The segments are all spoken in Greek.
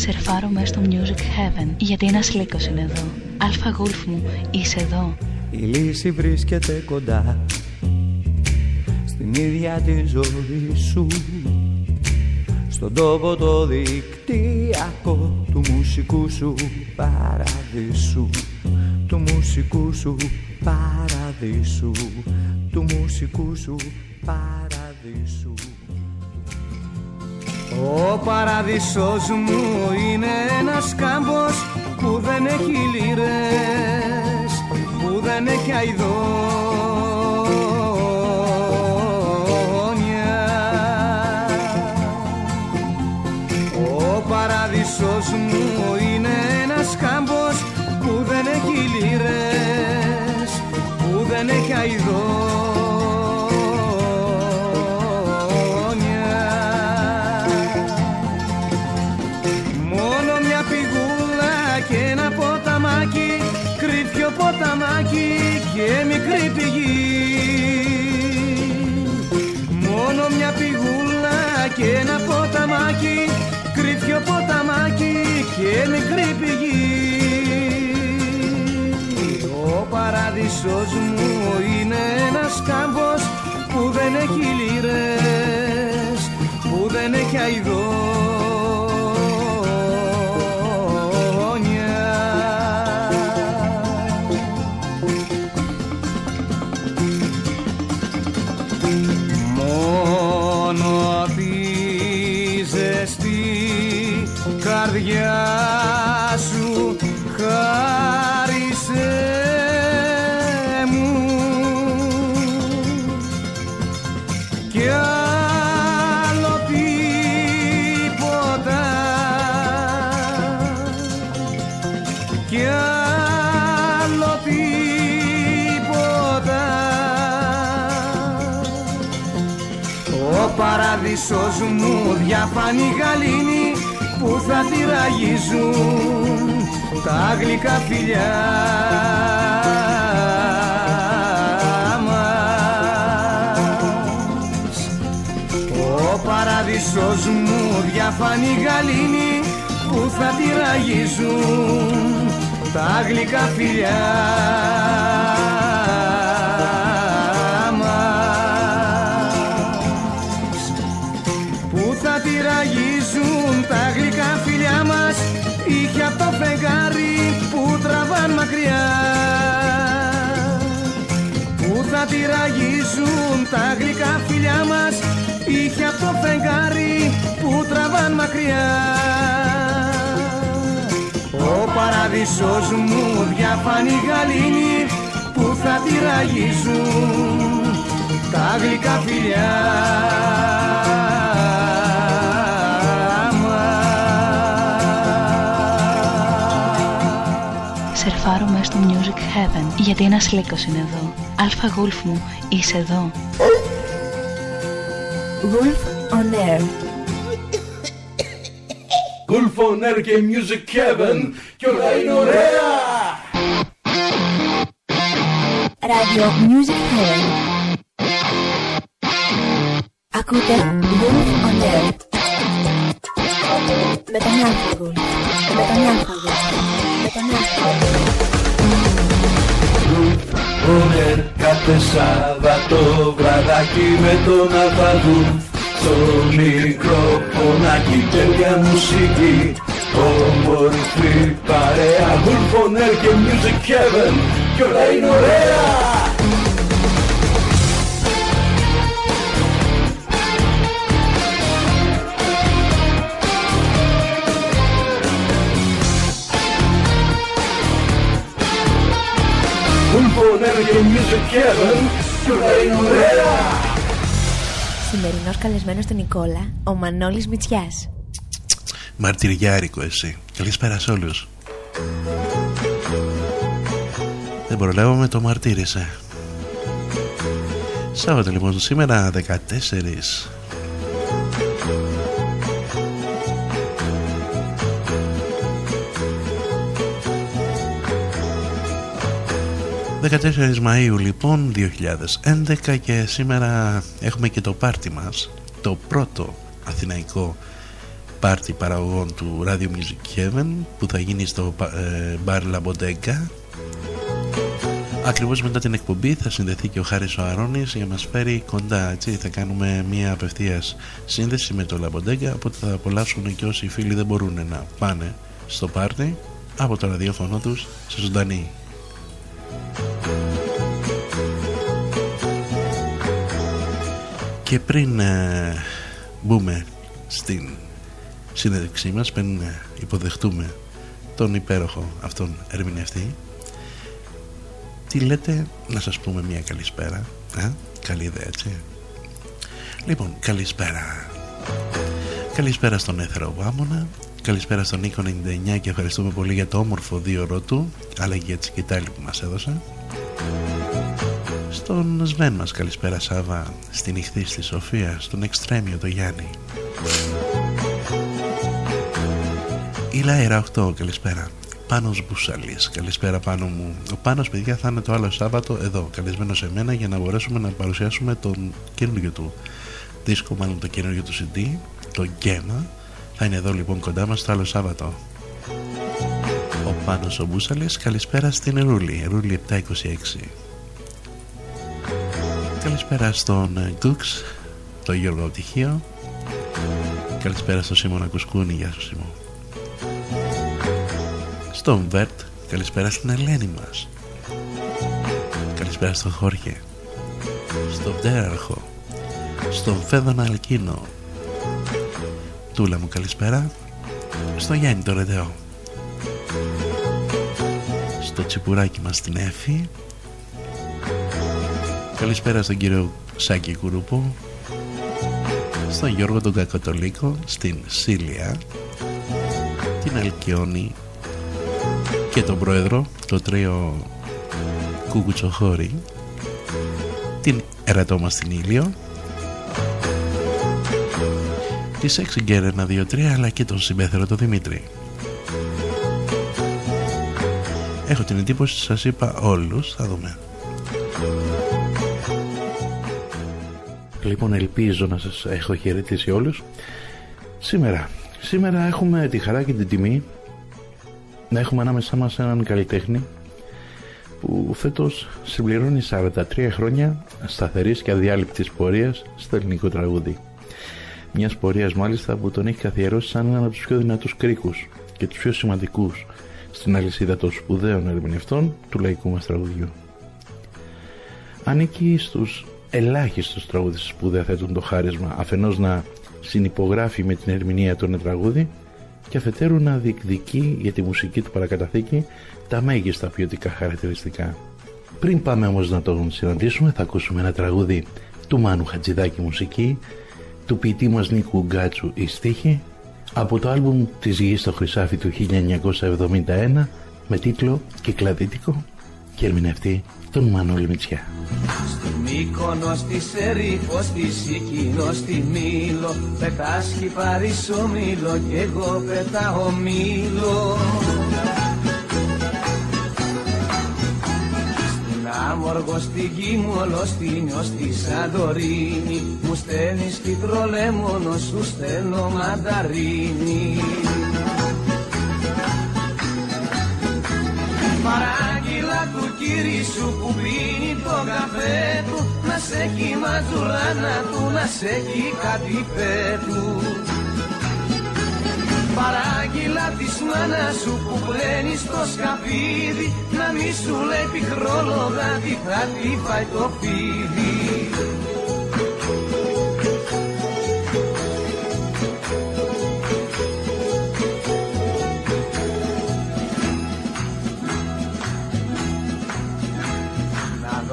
Σερφάρω μέσα στο Music Heaven. Γιατί ένας λύκος είναι εδώ. Αλφα γούλφ μου είσαι εδώ. Η λύση βρίσκεται κοντά Στην ίδια τη ζωή σου. Στον τόπο το δικτυακό Του μουσικού σου παραδείσου. Του μουσικού σου παραδείσου. Του μουσικού σου παραδείσου ο παραδείσος μου είναι ένας κάμπος που δεν έχει λύρες, που δεν έχει αηδόνια. Και μικρή πηγή. Ο παράδεισος μου είναι ένας κάμπος που δεν έχει λύρες, που δεν έχει αηδό παράδεισος μου διαφάνει γαλήνη που θα τη ραγίζουν τα γλυκά φιλιά μας. Ο παράδεισος μου διαφανή γαλήνη που θα τη ραγίζουν τα γλυκά φιλιά μακριά. Που θα τη ραγίζουν τα γλυκά φιλιά μας είχε από το φεγγάρι που τραβάν μακριά. Ο παραδείσος μου διαφάνει γαλήνη που θα τη ραγίζουν τα γλυκά φιλιά σερφάρω μέσα στο Music Heaven γιατί ένας λύκος είναι εδώ. Αλφα γούλφ μου, είσαι εδώ. Wolf on Air Wolf on Air και Music Heaven και όλα είναι ωραία! Radio Music Heaven Ακούτε Wolf on Air με τον Alfa Wolf, με τον Alfa Wolf. On Air κάθε Σάββατο βραδάκι με τον Alfa Wolf Στο μικροφωνάκι τέλεια μουσική. Όμορφη παρέα Wolf on Air και Music Heaven. Κι όλα είναι ωραία Σημερινός καλεσμένος του Νικόλα, ο Μανώλης Μητσιάς. Μαρτυριάρικο εσύ. Καλησπέρα σε όλους. Δεν προλάβω με το μαρτύρησε. Σάββατο λοιπόν σήμερα 14 14 Μαΐου λοιπόν 2011 και σήμερα έχουμε και το πάρτι μας το πρώτο αθηναϊκό πάρτι παραγωγών του Radio Music Heaven που θα γίνει στο ε, Bar La Bodega. Ακριβώς μετά την εκπομπή θα συνδεθεί και ο Χάρης ο Αρώνης για να μας φέρει κοντά έτσι θα κάνουμε μια απευθείας σύνδεση με το La Bodega οπότε θα απολαύσουν και όσοι φίλοι δεν μπορούν να πάνε στο πάρτι από το ραδιόφωνο τους σε ζωντανή και πριν ε, μπούμε στην συνέντευξή μας πριν ε, υποδεχτούμε τον υπέροχο αυτόν ερμηνευτή τι λέτε να σας πούμε μια καλησπέρα ε; καλή ιδέα έτσι. Λοιπόν καλησπέρα. Καλησπέρα στον Έθερο Βάμωνα καλησπέρα στον Νίκο 99 και ευχαριστούμε πολύ για το όμορφο δύο του αλλά και για τη σκητάλη που μας έδωσε στον Σβέν μας καλησπέρα Σάβα. Στην ηχθή στη Σοφία. Στον Εξτρέμιο το Γιάννη. Η Λάιρα 8 καλησπέρα. Πάνος Μπουσαλής καλησπέρα πάνω μου. Ο Πάνος παιδιά θα είναι το άλλο Σάββατο εδώ καλεσμένο σε μένα για να μπορέσουμε να παρουσιάσουμε τον καινούργιο του δίσκο μάλλον το καινούργιο του CD το Γκέμα θα είναι εδώ λοιπόν κοντά μας το άλλο Σάββατο. Ο Πάνος ο Μπούσαλης καλησπέρα στην Ρούλη Ρούλη 726 Καλησπέρα στον Γκουξ το Γιώργο Τυχείο. Καλησπέρα στον Σίμωνα Κουσκούνη Γεια σου Σίμω. Στον Βέρτ Καλησπέρα στην Ελένη μας. Καλησπέρα στον Χόρχε. Στον Βδέραρχο Στον Φέδωνα Αλκίνο. Τούλα μου καλησπέρα. Στο Γιάννη το Ρεντεό Στο τσιπουράκι μας την Έφη Καλησπέρα στον κύριο Σάκη Κουρούπο Στον Γιώργο τον Κακοτολίκο Στην Σίλια Την Αλκιόνη Και τον πρόεδρο Το τρίο Κουκουτσοχώρη Την ερατό μας την Ήλιο Τη Σεξιγκέρ 1, 2, 3 αλλά και τον συμπέθερο τον Δημήτρη. Έχω την εντύπωση σας είπα όλους Θα δούμε Λοιπόν ελπίζω να σας έχω χαιρετήσει όλους. Σήμερα. Σήμερα έχουμε τη χαρά και την τιμή Να έχουμε ανάμεσά μας έναν καλλιτέχνη Που φέτος συμπληρώνει 43 χρόνια Σταθερής και αδιάλειπτης πορείας Στο ελληνικό τραγούδι. Μιας πορείας μάλιστα που τον έχει καθιερώσει σαν έναν από τους πιο δυνατούς κρίκους Και τους πιο σημαντικούς Στην αλυσίδα των σπουδαίων ερμηνευτών Του λαϊκού μας τραγουδιού. Ανήκει στους ελάχιστους τραγούδιστες που διαθέτουν το χάρισμα αφενός να συνυπογράφει με την ερμηνεία του ένα τραγούδι και αφετέρου να διεκδικεί για τη μουσική του παρακαταθήκη τα μέγιστα ποιοτικά χαρακτηριστικά. Πριν πάμε όμως να τον συναντήσουμε θα ακούσουμε ένα τραγούδι του Μάνου Χατζηδάκη μουσική, του ποιητή μας Νίκου Γκάτσου η στίχη, από το άλμπουμ της Γης στο Χρυσάφι του 1971 με τίτλο «Κυκλαδίτικο» και ερμηνευτή τον Μανώλη Μητσιά. Στη Μύκονο, στη Σερίφο, στη Σικίνο, στη Μήλο Πετάσχει Παρίσο Μήλο κι εγώ πετάω Μήλο Στην Άμοργο, στη Κίμολο, στην Ιω, στη Σαντορίνη Μου στέλνεις κυκλολέμονο, σου στέλνω μανταρίνη Παράγγειλα του κύρι σου που πίνει το καφέ του Να σε έχει ματζουλάνα του, να σε έχει κάτι πέτου Παράγγειλα της μάνας σου που πλένει στο σκαπίδι Να μη σου λέει πικρόλογα τι θα τη φάει το φίδι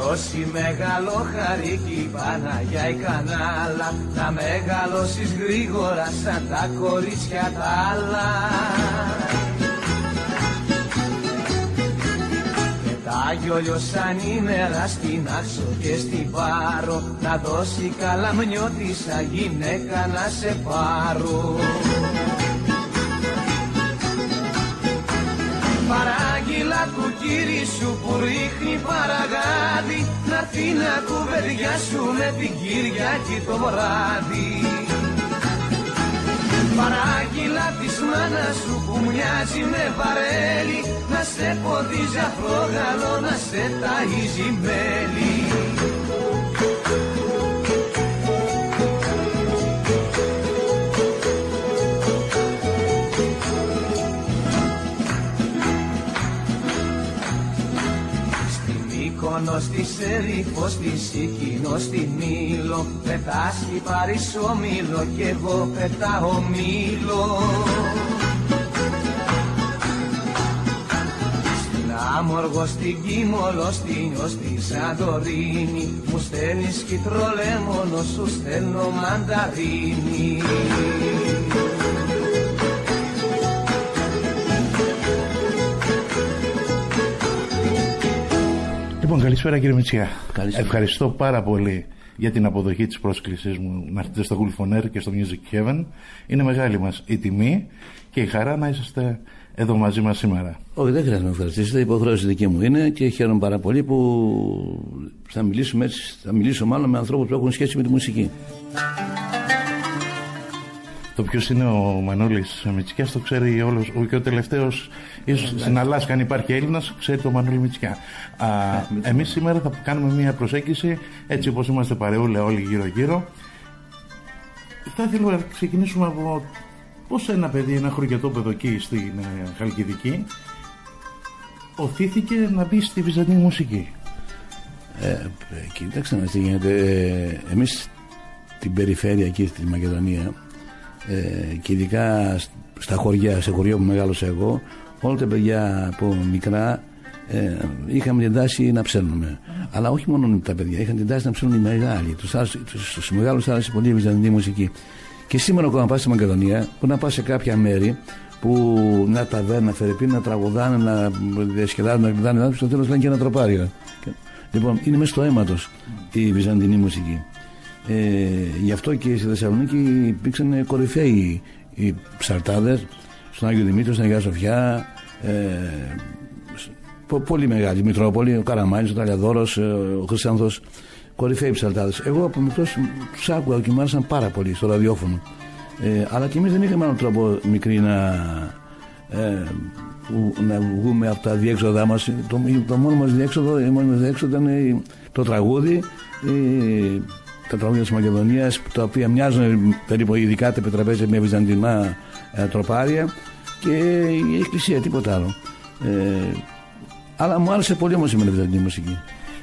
δώσει μεγάλο χαρίκι Παναγιά η κανάλα Να μεγαλώσεις γρήγορα σαν τα κορίτσια τα άλλα. Και τα γιόλιο σαν ημέρα στην άξο και στην πάρο Να δώσει καλαμνιώτησα γυναίκα να σε πάρω Παράγγειλα του κύρι σου που ρίχνει παραγάδι. Να έρθει να κουβεντιάσουμε την Κυριακή το βράδυ. Παράγγειλα της μάνας σου που μοιάζει με βαρέλι. Να σε ποδίζει αφρόγαλο, να σε ταΐζει μέλι Μύκονο στη Σερίφο, στη Σικίνο, στη Μήλο Πετάς κι πάρεις μήλο κι εγώ πετάω μήλο. Στην Άμοργο, στην Κίμολο, στην Ιω, στη Σαντορίνη Μου στέλνεις κυτρολέμονο, σου στέλνω μανταρίνη Λοιπόν, καλησπέρα κύριε Μητσιά. Καλησπέρα. Ευχαριστώ πάρα πολύ για την αποδοχή της πρόσκλησής μου να έρθετε στο Gulfoner και στο Music Heaven. Είναι μεγάλη μας η τιμή και η χαρά να είσαστε εδώ μαζί μας σήμερα. Όχι, δεν χρειάζεται να με ευχαριστήσετε. Η υποχρέωση δική μου είναι και χαίρομαι πάρα πολύ που θα μιλήσουμε έτσι, θα μιλήσω μάλλον με ανθρώπους που έχουν σχέση με τη μουσική. Το ποιος είναι ο Μανώλης Μητσικιάς το ξέρει όλος. Και ο τελευταίο, ίσω στην Αλάσκα, αν υπάρχει Έλληνας, ξέρει το Μανώλη Μητσικιά. Εμείς σήμερα θα κάνουμε μια προσέγγιση έτσι όπως είμαστε παρεούλα όλοι γύρω-γύρω. Θα ήθελα να ξεκινήσουμε από πώς ένα παιδί, ένα χωριατόπεδο εκεί στην ε, Χαλκιδική, οθήθηκε να μπει στη βυζαντινή μουσική; Ε, κοίταξε να τι γίνεται. Ε, εμείς την περιφέρεια εκεί στη Μακεδονία ε, και ειδικά στα χωριά, σε χωριό που μεγάλωσα εγώ, όλα τα παιδιά από μικρά ε, είχαμε την τάση να ψέλνουμε. Αλλά όχι μόνο τα παιδιά, είχαν την τάση να ψέλνουν οι μεγάλοι. Τους μεγάλους άρεσε πολύ η βυζαντινή μουσική. Και σήμερα, ακόμα πας στη Μακεδονία, που να πας σε κάποια μέρη που μια ταβέρνα, φερεπή, να τραγουδάνε, να διασκεδάζουν, να κλειδάνε, στο τέλος λένε και ένα τροπάριο. Λοιπόν, είναι μέσα στο αίμα τους η βυζαντινή μουσική. Ε, γι' αυτό και στη Θεσσαλονίκη υπήρξαν κορυφαίοι οι ψαρτάδες στον Άγιο Δημήτριο, στην Αγία Σοφιά ε, πο, πολύ μεγάλη Μητρόπολη, ο Καραμάνης, ο Ταλιαδόρος, ε, ο Χρυσάνθος κορυφαίοι ψαρτάδες εγώ από μικρός τους άκουγα και μου άρεσαν πάρα πολύ στο ραδιόφωνο. Ε, αλλά και εμείς δεν είχαμε άλλο τρόπο μικρή να ε, να βγούμε από τα διέξοδά μας. Το, το μόνο μας διέξοδο, η μόνη μας διέξοδο ήταν το τραγούδι τα τραγούδια της Μακεδονίας τα οποία μοιάζουν περίπου ειδικά τα πετραπέζια με βυζαντινά ε, τροπάρια και η εκκλησία τίποτα άλλο ε, αλλά μου άρεσε πολύ όμως η βυζαντινή μουσική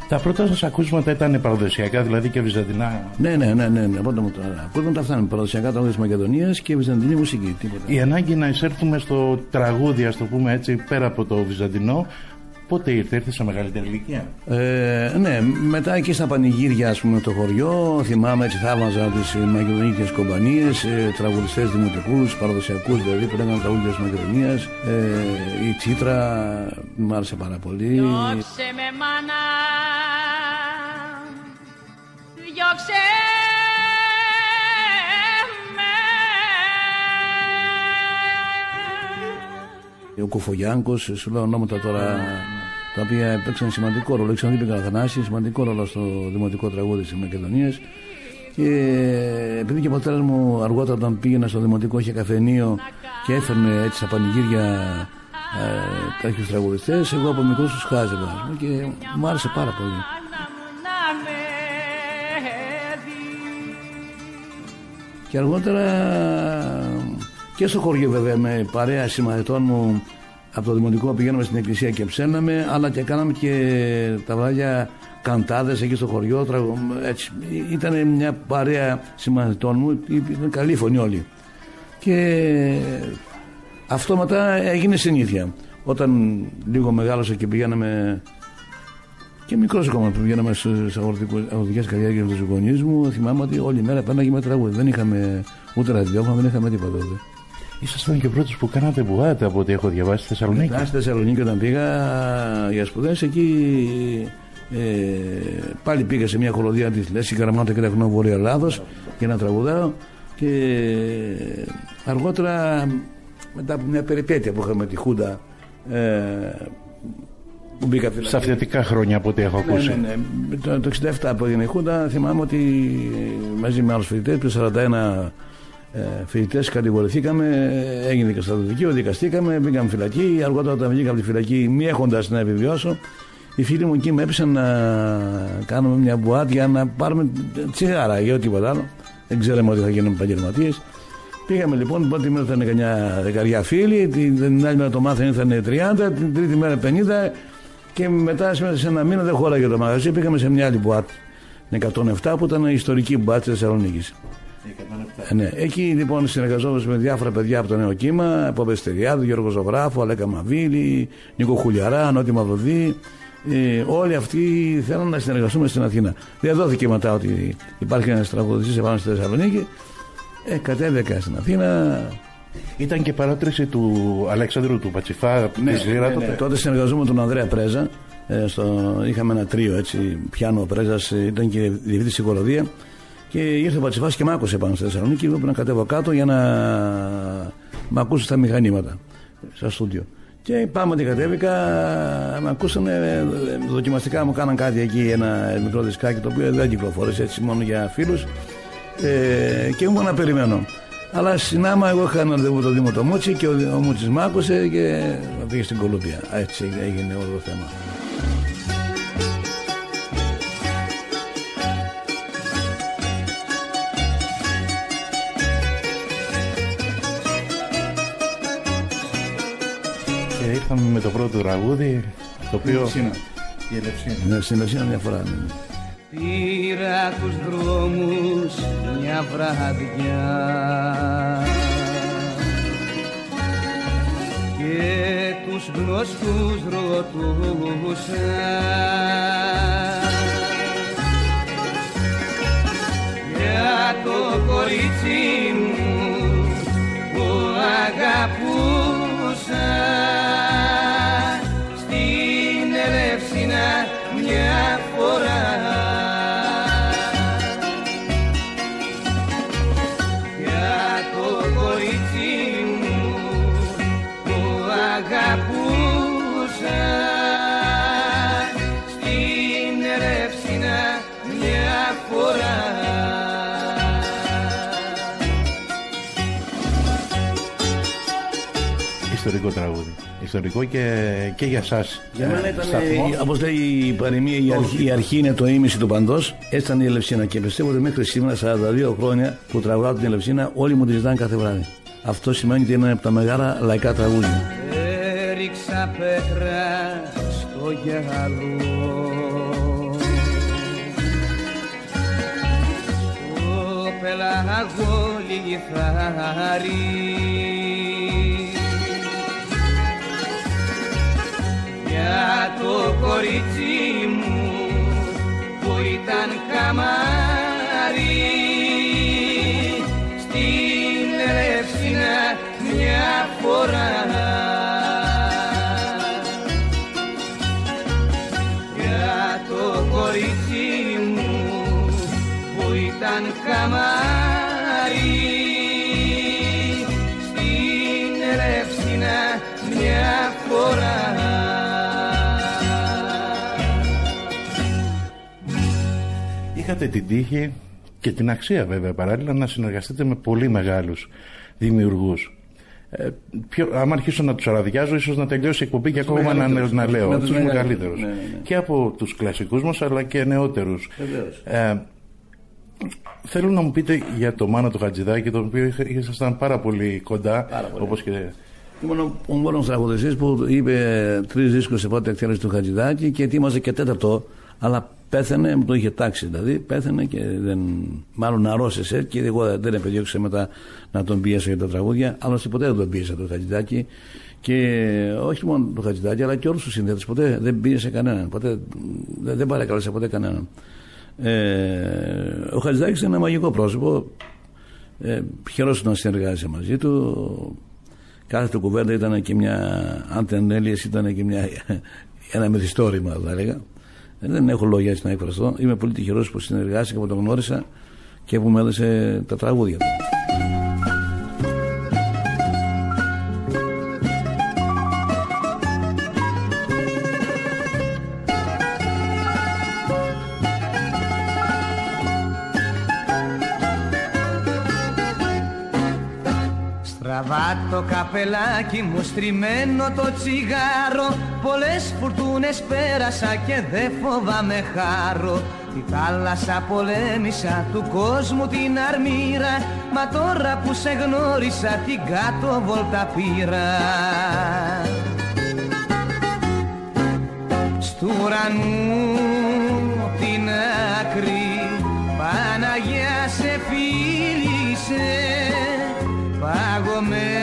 τα πρώτα σας ακούσματα ήταν παραδοσιακά, δηλαδή και βυζαντινά; Ναι, ναι, ναι. ναι, ναι. Πρώτα μου τα αυτά είναι παραδοσιακά τραγούδια της Μακεδονίας και βυζαντινή μουσική. Τίποτα. Η ανάγκη να εισέλθουμε στο τραγούδι, ας το πούμε έτσι, πέρα από το βυζαντινό, Πότε ήρθε, ήρθε σε μεγαλύτερη ηλικία; Ε, ναι, μετά εκεί στα πανηγύρια, ας πούμε, το χωριό, θυμάμαι έτσι θαύμαζα τις μακεδονίκε κομπανίες, ε, τραγουδιστές δημοτικούς, παραδοσιακούς δηλαδή που λέγανε τραγούδια της Μακεδονίας. Ε, η Τσίτρα μου άρεσε πάρα πολύ. Διώξε με μάνα, διώξε Ο Κουφογιάνκος, σου λέω ονόματα τώρα τα οποία έπαιξαν σημαντικό ρόλο. Αλεξανδρή Πικαραθανάση, σημαντικό ρόλο στο δημοτικό τραγούδι της Μακεδονίας. Και επειδή και ο πατέρα μου αργότερα όταν πήγαινα στο δημοτικό είχε καφενείο και έφερνε έτσι στα πανηγύρια ε, τέτοιους τραγουδιστές, εγώ από μικρός τους χάζευα και μου άρεσε πάρα πολύ. Και αργότερα και στο χωριό βέβαια με παρέα συμμαθητών μου από το δημοτικό πηγαίναμε στην εκκλησία και ψέναμε αλλά και κάναμε και τα βράδια καντάδες εκεί στο χωριό έτσι. ήταν μια παρέα συμμαθητών μου ήταν καλή φωνή όλοι και αυτό μετά έγινε συνήθεια όταν λίγο μεγάλωσα και πηγαίναμε και μικρός ακόμα που πηγαίναμε στι αγροτικές καριέρε με τους γονείς μου, θυμάμαι ότι όλη μέρα πέναγε με τραγούδι. Δεν είχαμε ούτε ραδιόφωνο, δεν είχαμε τίποτα τότε. Ήσασταν και πρώτος που κάνατε μπουγάτα από ό,τι έχω διαβάσει στη Θεσσαλονίκη. Στη Θεσσαλονίκη όταν πήγα για σπουδέ εκεί. Ε, πάλι πήγα σε μια χολοδία της Λέσης Καραμάτα και Τεχνό Βόρειο Ελλάδος για να τραγουδάω και αργότερα μετά από μια περιπέτεια που είχαμε τη Χούντα ε, που μπήκα Στα αυθεντικά χρόνια από ό,τι έχω ναι, ακούσει. Ναι, ναι. Το, το 67 που έγινε η Χούντα θυμάμαι ότι μαζί με άλλους φοιτητές, του 41 ε, φοιτητές κατηγορηθήκαμε, έγινε και στρατιωτική, δικαστήκαμε, μπήκαμε φυλακή. Αργότερα όταν βγήκα από τη φυλακή, μη έχοντας να επιβιώσω, οι φίλοι μου εκεί με έπεισαν να κάνουμε μια μπουάτ για να πάρουμε τσιγάρα ή τίποτα άλλο. Δεν ξέραμε ότι θα γίνουμε επαγγελματίες. Πήγαμε λοιπόν, την πρώτη μέρα ήταν κανιά δεκαριά φίλοι, την άλλη μέρα το μάθημα ήρθαν 30, την τρίτη μέρα 50 και μετά σε ένα μήνα δεν χώραγε το μαγαζί. Πήγαμε σε μια άλλη μπουάτ, 107 που ήταν ιστορική μπουάτ της Θεσσαλονίκης. Ε, ναι. Εκεί λοιπόν συνεργαζόμαστε με διάφορα παιδιά από το νέο κύμα, από Πεστεριάδου, Γιώργο Ζωγράφο, Αλέκα Μαβίλη, Νίκο Χουλιαρά, Νότι Μαυροδί. Ε, όλοι αυτοί θέλουν να συνεργαστούμε στην Αθήνα. Δεν δόθηκε μετά ότι υπάρχει ένας τραγουδιστής επάνω στη Θεσσαλονίκη. Ε, κατέβηκα στην Αθήνα. Ήταν και παράτρηση του Αλεξάνδρου του Πατσιφά ναι, ναι, ναι, τότε. τότε συνεργαζόμαστε με τον Ανδρέα Πρέζα. Ε, στο, είχαμε ένα τρίο έτσι. Πιάνω ο Πρέζα, ήταν και διευθυντή συγκολοδία. Και ήρθε ο Πατσιφάς και μ' άκουσε πάνω στη Θεσσαλονίκη. Και είπε να κατέβω κάτω για να με ακούσει τα μηχανήματα. Στα στούντιο. Και πάμε ότι κατέβηκα, με ακούσανε, δοκιμαστικά μου κάναν κάτι εκεί, ένα μικρό δισκάκι το οποίο δεν κυκλοφόρησε έτσι μόνο για φίλους ε, και ήμουν να περιμένω. Αλλά στην άμα εγώ είχα ένα ραντεβού το Δήμο το Μούτσι και ο, ο Μούτσης μ' άκουσε και πήγε στην Κολομπία. Έτσι έγινε όλο το θέμα. Ήρθαμε με το πρώτο τραγούδι το οποίο... Η Ελευσίνα. Ναι, στην Ελευσίνα μια φορά. Ναι. Πήρα τους δρόμους μια βραδιά και τους γνωστούς ρωτούσα για το κορίτσι μου που αγαπούσα Ιστορικό και, και για εσά. Για μένα ήταν, όπως λέει η παροιμία, η αρχή, η αρχή είναι το ίμιση του παντός. Έτσι ήταν η Ελευσίνα. Και πιστεύω ότι μέχρι σήμερα, 42 χρόνια που τραγουδάω την Ελευσίνα, όλοι μου τη ζητάνε κάθε βράδυ. Αυτό σημαίνει ότι είναι από τα μεγάλα λαϊκά τραγούδια. Έριξα πέτρα στο γυαλό Στο πελαγό λιθάρι για το κορίτσι μου που ήταν καμάρι στην Ελευσίνα μια φορά για το κορίτσι μου που ήταν καμάρι είχατε την τύχη και την αξία βέβαια παράλληλα να συνεργαστείτε με πολύ μεγάλους δημιουργούς. Ε, πιο, άμα αρχίσω να τους αραδιάζω, ίσως να τελειώσει η εκπομπή και ακόμα να, να λέω. Τους μεγαλύτερους. Ναι, ναι, ναι. Και από τους κλασικούς μας, αλλά και νεότερους. Ε, θέλω να μου πείτε για το Μάνα του Χατζηδάκη, το οποίο ήσασταν πάρα πολύ κοντά. Όπως και... Ήμουν ο μόνο τραγουδιστή που είπε τρεις δίσκους σε πρώτη εκτέλεση του Χατζηδάκη και ετοίμαζε και τέταρτο. Αλλά πέθανε, μου το είχε τάξει δηλαδή, πέθανε και δεν, μάλλον αρρώστησε και εγώ δεν επεδιώξα μετά να τον πιέσω για τα τραγούδια, άλλωστε ποτέ δεν τον πίεσα το Χατζηδάκη και όχι μόνο το Χατζηδάκη αλλά και όλους τους συνδέτε. Ποτέ δεν πίεσε κανέναν, ποτέ, δεν παρακαλέσε ποτέ κανέναν. Ε, ο Χατζηδάκης είναι ένα μαγικό πρόσωπο. Ε, να συνεργάζεσαι μαζί του. Κάθε του κουβέντα ήταν και μια, αν δεν ήταν και μια, ένα μυθιστόρημα, θα έλεγα. Δεν έχω λόγια έτσι να εκφραστώ. Είμαι πολύ τυχερός που συνεργάστηκα, που τον γνώρισα και που μου έδωσε τα τραγούδια του. Το καπελάκι μου στριμμένο το τσιγάρο. Πολλές φουρτούνες πέρασα και δεν φοβάμαι χάρο. Τη θάλασσα πολέμησα του κόσμου την αρμήρα. Μα τώρα που σε γνώρισα την κάτω βολτα πήρα. Στου ουρανού την άκρη Παναγιά σε φίλησε. Παγωμένο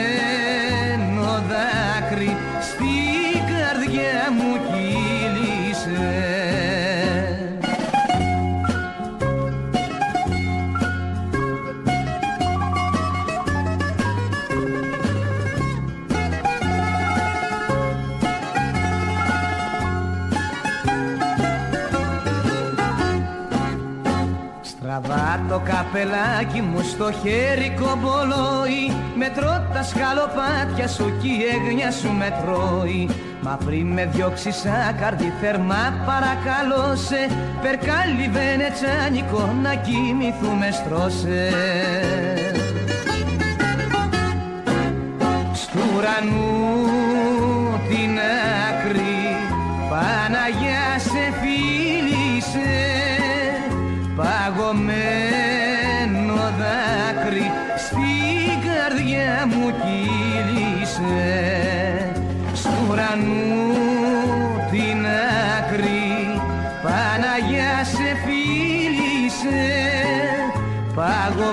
το καπελάκι μου στο χέρι κομπολόι. Μετρώ τα σκαλοπάτια σου κι η έγνοια σου με τρώει. Μα πριν με διώξεις άκαρδη θερμά παρακαλώ σε Περκάλι βενετσάνικο να κοιμηθούμε στρώσε. Στου ουρανού την άκρη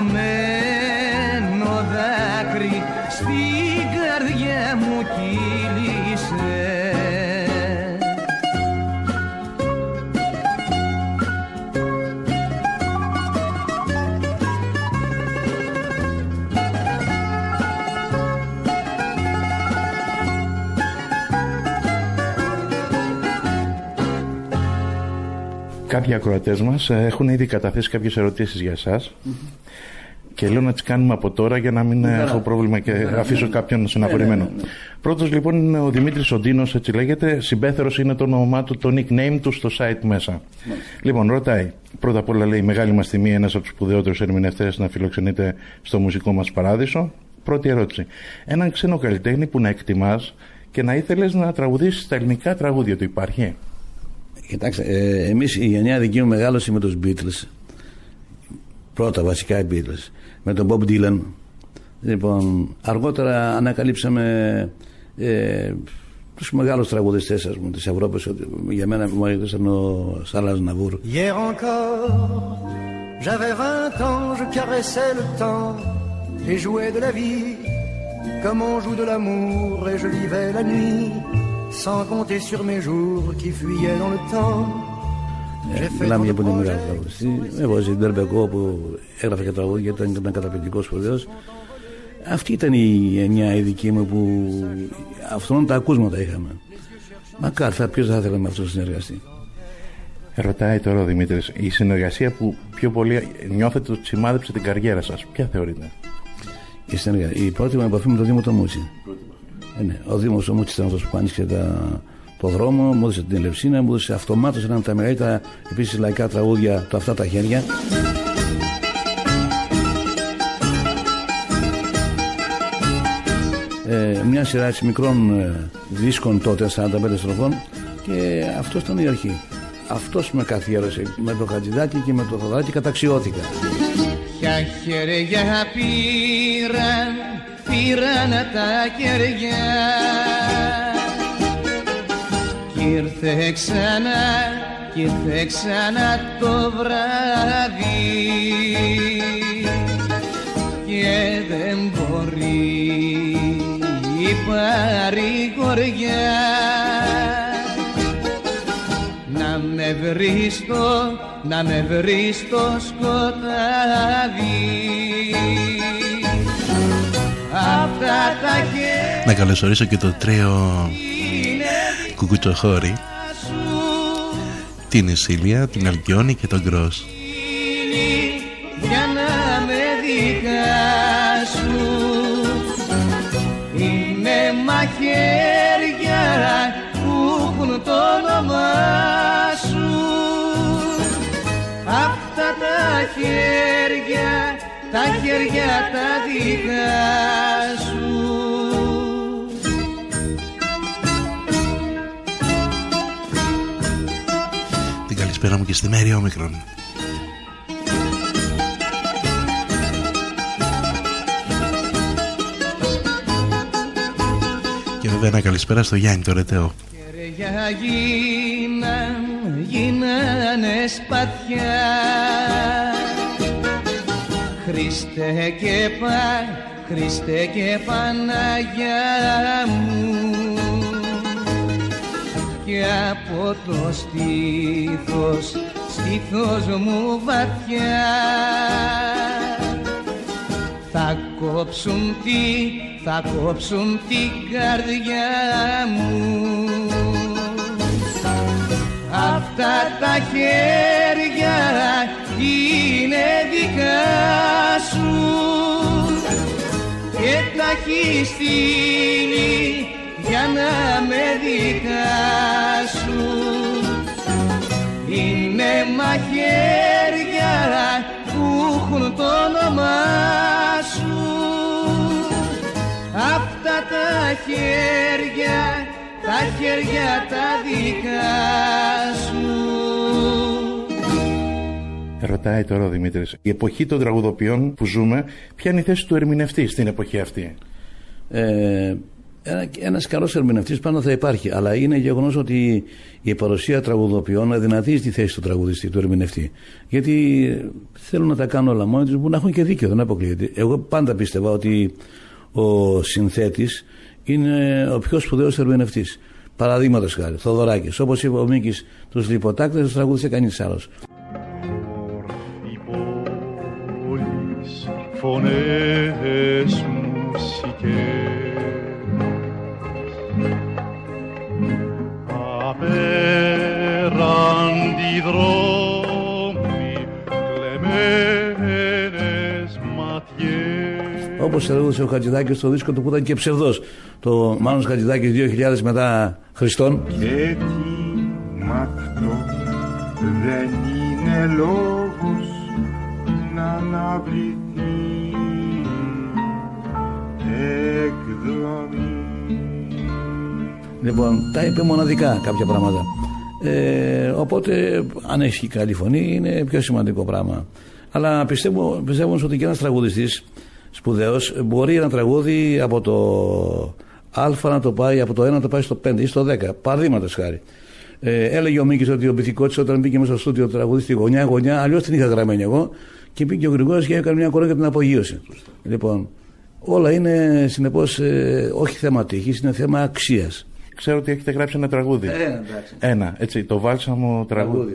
παγωμένο δάκρυ στην καρδιά μου κύλησε Κάποιοι ακροατές μας έχουν ήδη καταθέσει κάποιες ερωτήσεις για εσάς. Και λέω να τις κάνουμε από τώρα για να μην έχω πρόβλημα και αφήσω κάποιον στεναχωρημένο. ναι, ναι. Πρώτος λοιπόν είναι ο Δημήτρης Οντίνο, έτσι λέγεται. Συμπέθερος είναι το όνομά του, το nickname του στο site μέσα. Λοιπόν, ρωτάει. Πρώτα απ' όλα λέει: Μεγάλη μας τιμή, ένας από τους σπουδαιότερους ερμηνευτές να φιλοξενείτε στο μουσικό μας παράδεισο. Πρώτη ερώτηση. Έναν ξένο καλλιτέχνη που να εκτιμάς και να ήθελες να τραγουδήσεις τα ελληνικά τραγούδια του υπάρχει; Κοιτάξτε, ε, εμείς η γενιά δική μου μεγάλωσε με τους Beatles. Πρώτα βασικά οι Beatles. Με τον Bob Dylan. Λοιπόν, αργότερα ανακαλύψαμε ε, τους μεγάλους τραγουδιστές ας πούμε, της Ευρώπης. ότι Για μένα μου ήταν ο Σάλας Ναβούρ. Hier encore, j'avais 20 ans, je caressais le temps et jouais de la vie comme on joue de l'amour et je vivais la nuit sans compter sur mes jours qui fuyaient dans le temps. J'ai fait Μιλάμε για tant de πολύ μεγάλο projets τραγουδιστή. Εγώ στην Τερμπεκό που έγραφε και τραγούδια ήταν, ήταν καταπληκτικός σπουδαίος. Αυτή ήταν η γενιά η δική μου που αυτόν τα ακούσματα είχαμε. Μακάρι, θα, ποιος θα ήθελε με αυτό να συνεργαστεί; Ρωτάει τώρα ο Δημήτρης, η συνεργασία που πιο πολύ νιώθετε ότι σημάδεψε την καριέρα σας, ποια θεωρείτε; Η, συνεργα... η πρώτη μου επαφή με τον Δήμο Τομούτσι. Ε, ναι. Ο Δήμος Τομούτσι ήταν αυτός που άνοιξε τα... το δρόμο, μου έδωσε την Ελευσίνα, μου έδωσε αυτομάτως ένα από τα μεγαλύτερα επίσης λαϊκά τραγούδια του Αυτά τα χέρια. Ε, μια σειρά έτσι μικρών ε, δίσκων τότε, 45 στροφών και αυτός ήταν η αρχή. Αυτός με καθιέρωσε με το Χατζηδάκι και με το Θοδωράκι καταξιώθηκα. Ποια χέρια πήραν, πήραν τα χέρια Κι ήρθε ξανά, κι ήρθε ξανά το βράδυ. Και δεν μπορεί η παρηγοριά να με βρει στο, να με βρει στο σκοτάδι. Αυτά τα χέρια Να καλωσορίσω και το τρίο Κουκουτσοχώρη, σου την Ισίλια, την Αλκιόνη και τον Γκρός. είναι για να με δικά σου Είναι μαχαίρια που έχουν το όνομά σου Αυτά τα χέρια, τα χέρια τα δικά σου καλησπέρα μου και στη Μέρη Όμικρον. Και βέβαια ένα καλησπέρα στο Γιάννη το Ρετέο. Κεριά γίναν, γίνανε σπαθιά Χριστέ και πα, Χριστέ και Παναγιά μου και από το στήθος, στήθος μου βαθιά. Θα κόψουν τι, θα κόψουν την καρδιά μου. Αυτά τα χέρια είναι δικά σου. Και τα έχει στείλει για να με δικάσουν. Είναι μαχαίρια που έχουν το όνομά σου. Αυτά τα χέρια τα χέρια τα δικά σου. Ρωτάει τώρα ο Δημήτρης Η εποχή των τραγουδοποιών που ζούμε Ποια είναι η θέση του ερμηνευτή στην εποχή αυτή; Ε, ένα, ένας καλός ερμηνευτής πάντα θα υπάρχει αλλά είναι γεγονός ότι η παρουσία τραγουδοποιών αδυνατίζει τη θέση του τραγουδιστή, του ερμηνευτή γιατί θέλουν να τα κάνουν όλα μόνοι τους που να έχουν και δίκιο, δεν αποκλείεται εγώ πάντα πίστευα ότι ο συνθέτης είναι ο πιο σπουδαίος ερμηνευτής Παραδείγματος χάρη, Θοδωράκης. Όπως είπε ο Μίκης, τους λιποτάκτες τους τραγούδισε κανείς άλλος. Φωνές μουσικές απέραντι δρόμοι κλεμμένες ματιές. Όπως τραγούδισε ο Χατζηδάκης στο δίσκο του που ήταν και ψευδός. Το Μάνος Χατζηδάκης 2000 μετά Χριστόν. Και τι μ' αυτό δεν είναι λόγος να αναβληθεί εκδρομή. Λοιπόν, τα είπε μοναδικά κάποια πράγματα. Ε, οπότε αν έχει καλή φωνή είναι πιο σημαντικό πράγμα. Αλλά πιστεύω, πιστεύω ότι και ένας τραγουδιστής σπουδαίος μπορεί ένα τραγούδι από το Α να το πάει, από το 1 να το πάει στο 5 ή στο 10. Παραδείγματος χάρη. Ε, έλεγε ο Μίκης ότι ο πυθικότη όταν μπήκε μέσα στο στούντιο τραγουδίστη γωνιά, γωνιά, αλλιώς την είχα γραμμένη εγώ. Και πήγε ο Γρηγόρης και έκανε μια κορώνα για την απογείωση. Λοιπόν, όλα είναι συνεπώς ε, όχι θέμα τύχης, είναι θέμα αξίας. Ξέρω ότι έχετε γράψει ένα τραγούδι. Ένα, εντάξει. Ένα, έτσι, το βάλσαμο τραγούδι.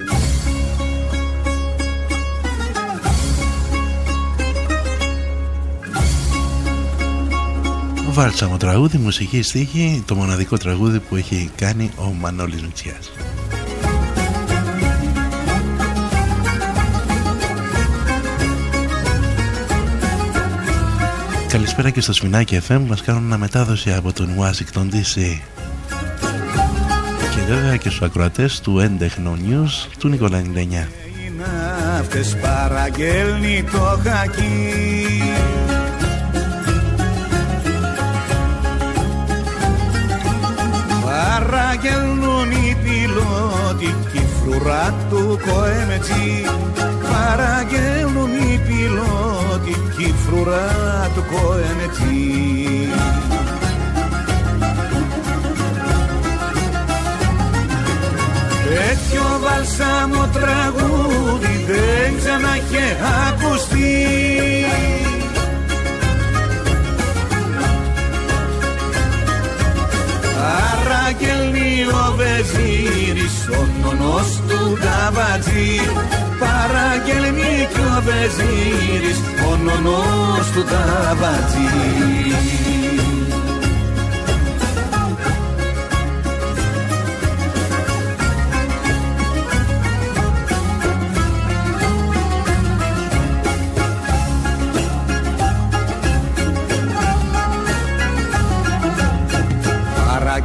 Βάλσαμο τραγούδι, μουσική στίχη, το μοναδικό τραγούδι που έχει κάνει ο Μανώλης Μητσιάς. Καλησπέρα και στο Σφινάκι FM μας κάνουν ένα μετάδοση από τον Washington DC και βέβαια και στους ακροατές του έντεχνο News του Νικόλα 99 Είναι αυτές παραγγέλνει το χακί. Παραγγέλνουν οι πιλότοι κι η φρουρά του κοέμετζι Παραγγέλνουν οι πιλότοι κι η φρουρά του κοέμετζι Τέτοιο βάλσαμο τραγούδι δεν ξανά είχε ακουστεί Παραγγελνεί ο Βεζίρης ο νονός του ταβατζή Παραγγελνεί κι ο Βεζίρης ο νονός του ταβατζή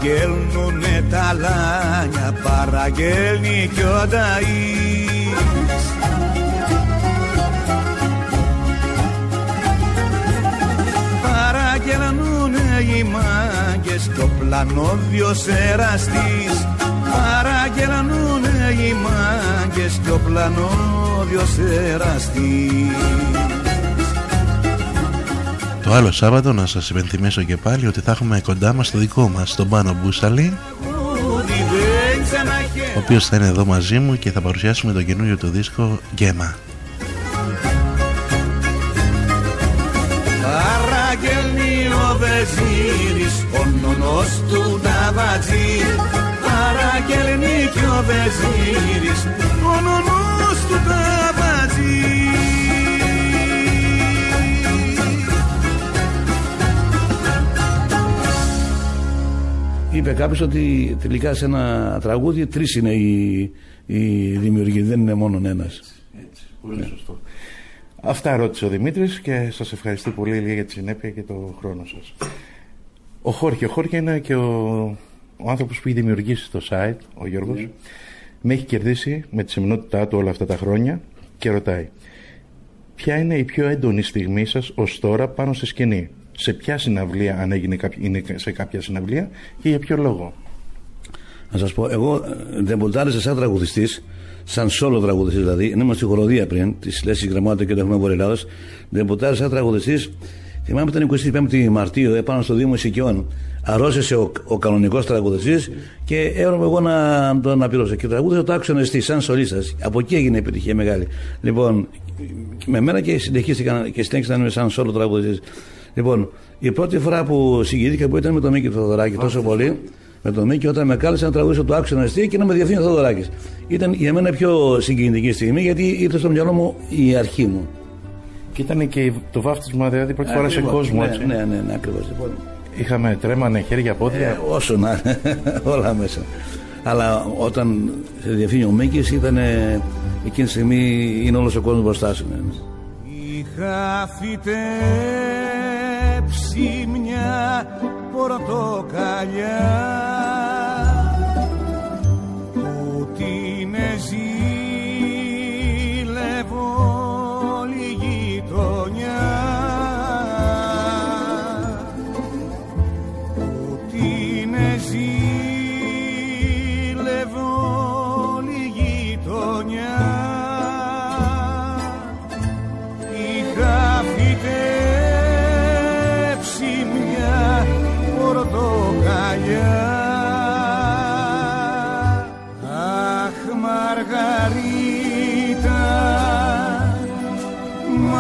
Παραγγέλνουνε τα λάνια, παραγγέλνει κι ο Νταΐς Παραγγέλνουνε οι μάγκες κι ο πλανόδιος εραστής παραγγελνούνε οι μάγκες κι ο πλανόδιος εραστής Το άλλο Σάββατο να σας υπενθυμίσω και πάλι ότι θα έχουμε κοντά μας το δικό μας τον Πάνο Μπούσαλη ο οποίος θα είναι εδώ μαζί μου και θα παρουσιάσουμε το καινούριο του δίσκο Γκέμα. Παραγγελνεί ο Βεζίρης, ο νονός του Ταβατζή Παραγγελνεί και ο Βεζίρης, ο νονός του Ταβατζή Είπε κάποιος ότι τελικά σε ένα τραγούδι τρεις είναι οι, οι δημιουργοί, δεν είναι μόνο ένας. Πολύ σωστό. Αυτά ρώτησε ο Δημήτρης και σας ευχαριστώ πολύ για τη συνέπεια και το χρόνο σας. Ο Χόρχε, ο Χόρχε είναι και ο, ο άνθρωπος που έχει δημιουργήσει το site, ο Γιώργος. Με έχει κερδίσει με τη σεμνότητά του όλα αυτά τα χρόνια και ρωτάει ποια είναι η πιο έντονη στιγμή σας ως τώρα πάνω στη σκηνή; Σε ποια συναυλία, αν έγινε κάποιο- είναι σε κάποια συναυλία και για ποιο λόγο. Να σας πω, εγώ ε, δεμποντάρισα σαν τραγουδιστής, σαν solo τραγουδιστής δηλαδή, ενώ ήμουν στη χοροδία πριν, της Λέσης Γραμμάτων και το Έχουμε Βορειελάδο. Δεμποντάρισα σαν τραγουδιστής. Θυμάμαι ήταν 25η Μαρτίου, επάνω στο Δήμο Ισικιών. Αρρώστησε ο, ο κανονικός τραγουδιστής και έρχομαι εγώ να τον αναπληρώσω. Και τραγούδισα το άξονα εστί, σαν σολίστας. Από εκεί έγινε επιτυχία μεγάλη. Λοιπόν, με μένα και συνεχίστηκα και συνέχισα να είμαι σαν solo τραγουδιστής. Λοιπόν, η πρώτη φορά που συγκινήθηκα που ήταν με τον Μίκη Θοδωράκη τόσο πολύ, με τον Μίκη όταν με κάλεσε να τραγουδήσω το άξονα εστί και να με διευθύνει ο Θοδωράκη. Ήταν για μένα πιο συγκινητική στιγμή γιατί ήρθε στο μυαλό μου η αρχή μου. Και ήταν και το βάφτισμα δηλαδή πρώτη φορά σε Ακριβώς. κόσμο Ναι, έτσι. ναι, ναι, ναι, ακριβώς. Λοιπόν, Είχαμε τρέμανε χέρια, πόδια. ε, όσο να όλα μέσα. Αλλά όταν σε διευθύνει ο Μίκης ήταν ε, εκείνη τη στιγμή είναι όλος ο κόσμος μπροστά σου. ναι, ναι. Είχα φυτέψει μια πορτοκαλιά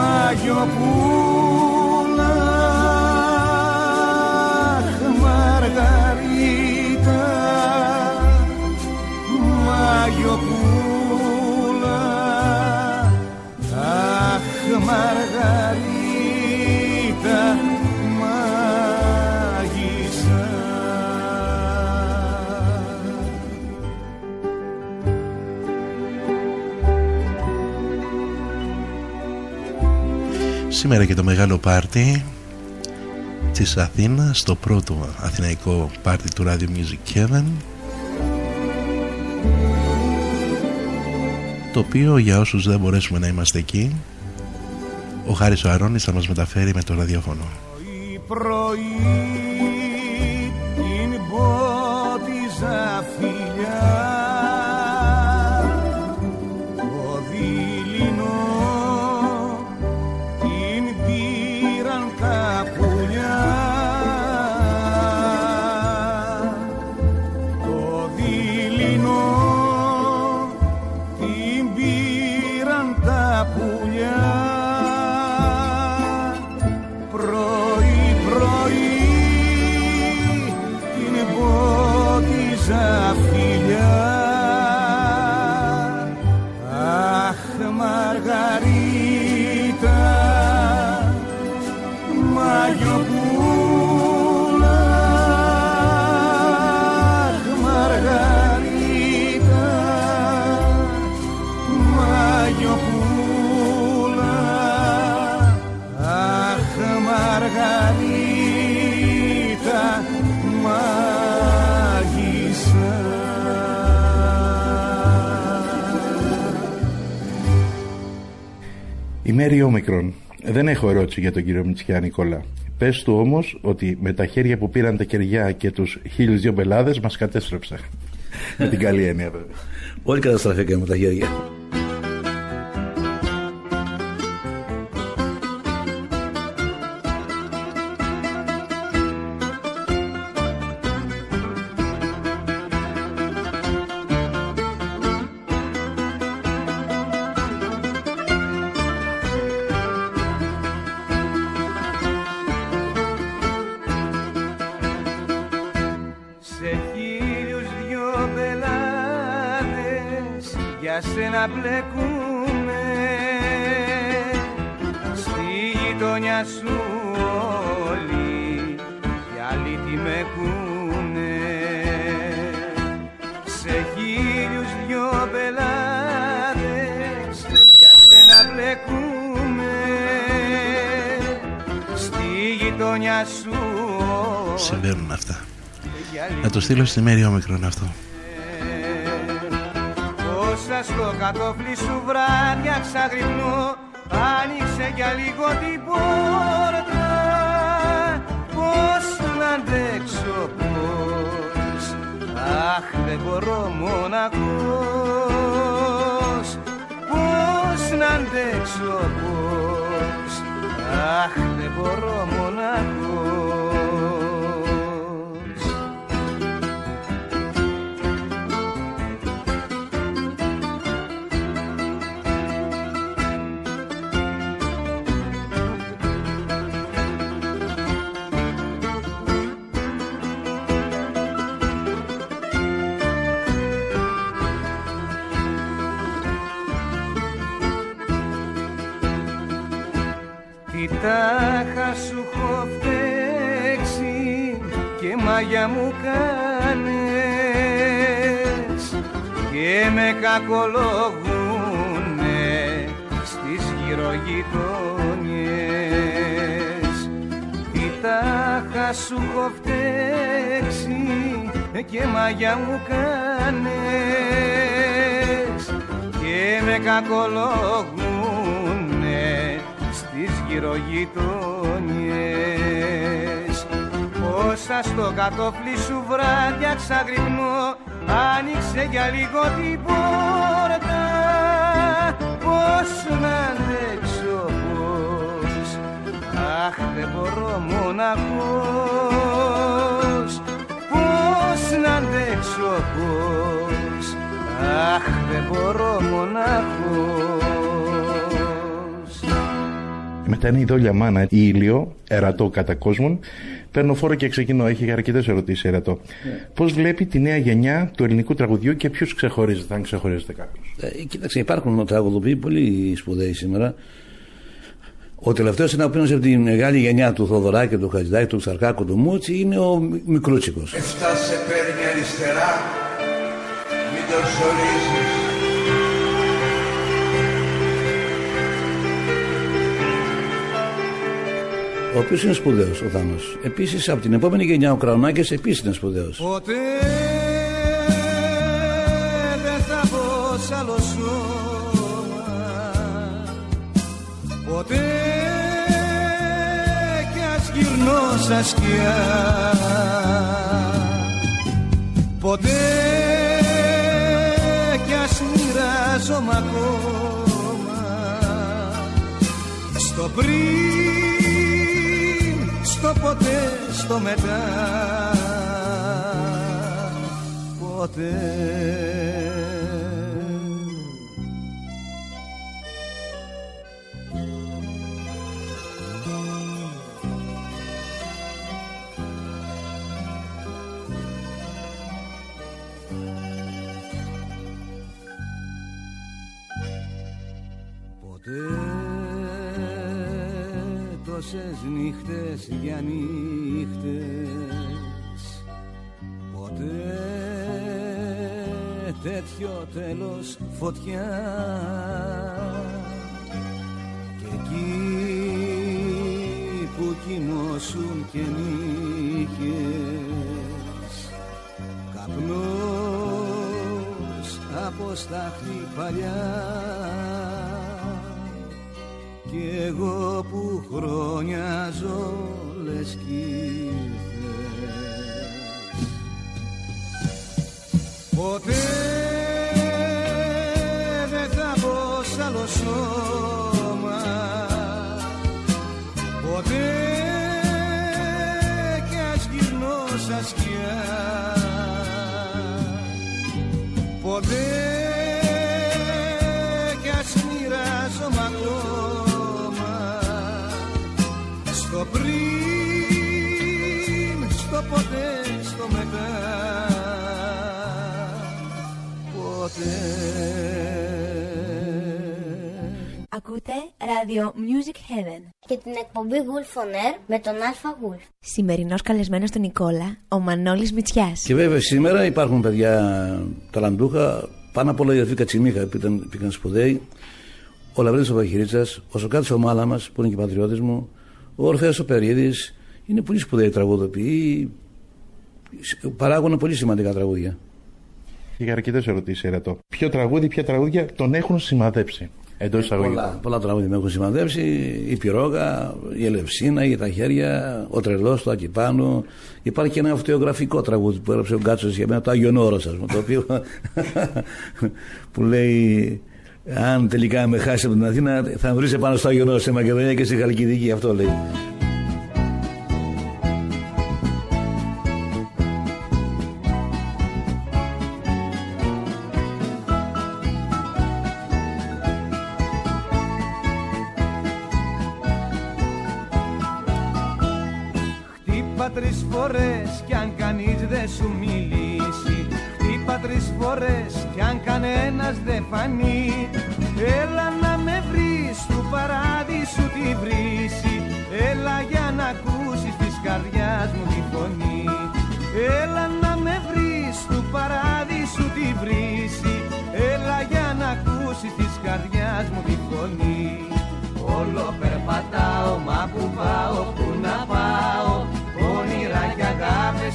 Μαγιοπούλα Αχ Μαργαρίτα. Μαγιοπούλα Αχ Μαργαρίτα Σήμερα και το μεγάλο πάρτι της Αθήνας, το πρώτο αθηναϊκό πάρτι του Radio Music Heaven το οποίο για όσους δεν μπορέσουμε να είμαστε εκεί ο Χάρης ο Αρώνης θα μας μεταφέρει με το ραδιόφωνο. Η πρωί Η Μέρη Όμικρον. Δεν έχω ερώτηση για τον κύριο Μητσιά Νικόλα. Πες του όμως ότι με τα χέρια που πήραν τα κεριά και τους χίλιους δυο μπελάδες μας κατέστρεψα. με την καλή έννοια βέβαια. Όλοι καταστραφήκαμε με τα χέρια. Στη μέρη όμικρον αυτό. Όσα στο κατόφλι σου βράδια ξαγρυπνώ Άνοιξε για λίγο την πόρτα Πώς να αντέξω πώς Αχ δεν μπορώ μοναχός Πώς να αντέξω πώς Αχ δεν μπορώ μοναχός κακολογούνε στις γύρω γειτονιές Τι τάχα σου έχω φταίξει και μάγια μου κάνες. Και με κακολογούνε στις γύρω γειτονιές Όσα στο κατόφλι σου βράδια ξαγρυπνώ Άνοιξε για λίγο την πόρτα Πώς να αντέξω πώς Αχ δεν μπορώ μοναχός Πώς να αντέξω πώς Αχ δεν μπορώ μοναχός Μετά είναι η δόλια μάνα, η ήλιο, ερατό κατά κόσμον. Παίρνω φόρο και ξεκινώ. Έχει αρκετές ερωτήσεις ερατό. Πώς βλέπει τη νέα γενιά του ελληνικού τραγουδιού και ποιου ξεχωρίζετε, αν ξεχωρίζετε κάποιου. Ε, κοίταξε, υπάρχουν τραγουδοποιοί πολύ σπουδαίοι σήμερα. Ο τελευταίος είναι από από τη μεγάλη γενιά του Θοδωράκη, του Χατζηδάκη, του Ξαρκάκου, του Μούτσι είναι ο Μικρούτσικο. Εφτά σε παίρνει αριστερά, μην το ζορίζεις. Οποίος είναι σπουδαίος ο Θάνος. Επίσης από την επόμενη γενιά ο Κραουνάκης επίσης είναι σπουδαίος. Ποτέ δεν θα πω σ' άλλο σώμα Ποτέ κι ας γυρνώ σαν σκιά Ποτέ κι ας μοιράζομαι ακόμα Στο πριν, στο ποτέ, στο μετά. Ποτέ Ποτέ νύχτες για νύχτες. Ποτέ τέτοιο τέλος φωτιά. Και εκεί που κοιμώσουν και νύχες Καπνός από στάχτη παλιά κι εγώ που χρόνια ζω λες κι Ποτέ δεν θα μπω σ' άλλο σώμα. Ποτέ κι ας γυρνώ σαν σκιά Ποτέ Ακούτε Radio Music Heaven και την εκπομπή Wolf on Air με τον Αλφα Wolf. Σημερινός καλεσμένος του Νικόλα, ο Μανώλης Μητσιάς. Και βέβαια σήμερα υπάρχουν παιδιά ταλαντούχα, πάνω απ' όλα η αδερφή Κατσιμίχα που ήταν, πήγαν σπουδαίοι, ο Λαβρίδης ο Παχυρίτσας, ο Σοκάτης ο Μάλα μας που είναι και πατριώτης μου, ο Ορφέας ο Περίδης, είναι πολύ σπουδαίοι τραγουδοποιοί, παράγουν πολύ σημαντικά τραγούδια. Για αρκετές ερωτήσεις, Ερετό. Ποιο τραγούδι, ποια τραγούδια τον έχουν σημαδέψει. Εντός εισαγωγικών. Πολλά, πολλά τραγούδια με έχουν σημαδέψει. Η Πυρόγα, η Ελευσίνα, η Τα Χέρια, ο Τρελός, το Ακυπάνο. Υπάρχει και ένα αυτογραφικό τραγούδι που έγραψε ο Γκάτσος για μένα, το Άγιον Όρος, ας πούμε. Το οποίο που λέει. Αν τελικά με χάσει από την Αθήνα, θα βρεις πάνω στο Άγιον Όρος σε Μακεδονία και στη Χαλκιδική. Αυτό λέει. Σου μιλήσει. Χτύπα τρεις φορές κι αν κανένας δεν φανεί. Έλα να με βρεις του παράδεισου τη βρύση. Έλα για να ακούσεις της καρδιάς μου τη φωνή. Έλα να με βρεις του παράδεισου τη βρύση. Έλα για να ακούσεις της καρδιάς μου τη φωνή. Όλο περπατάω μα που πάω που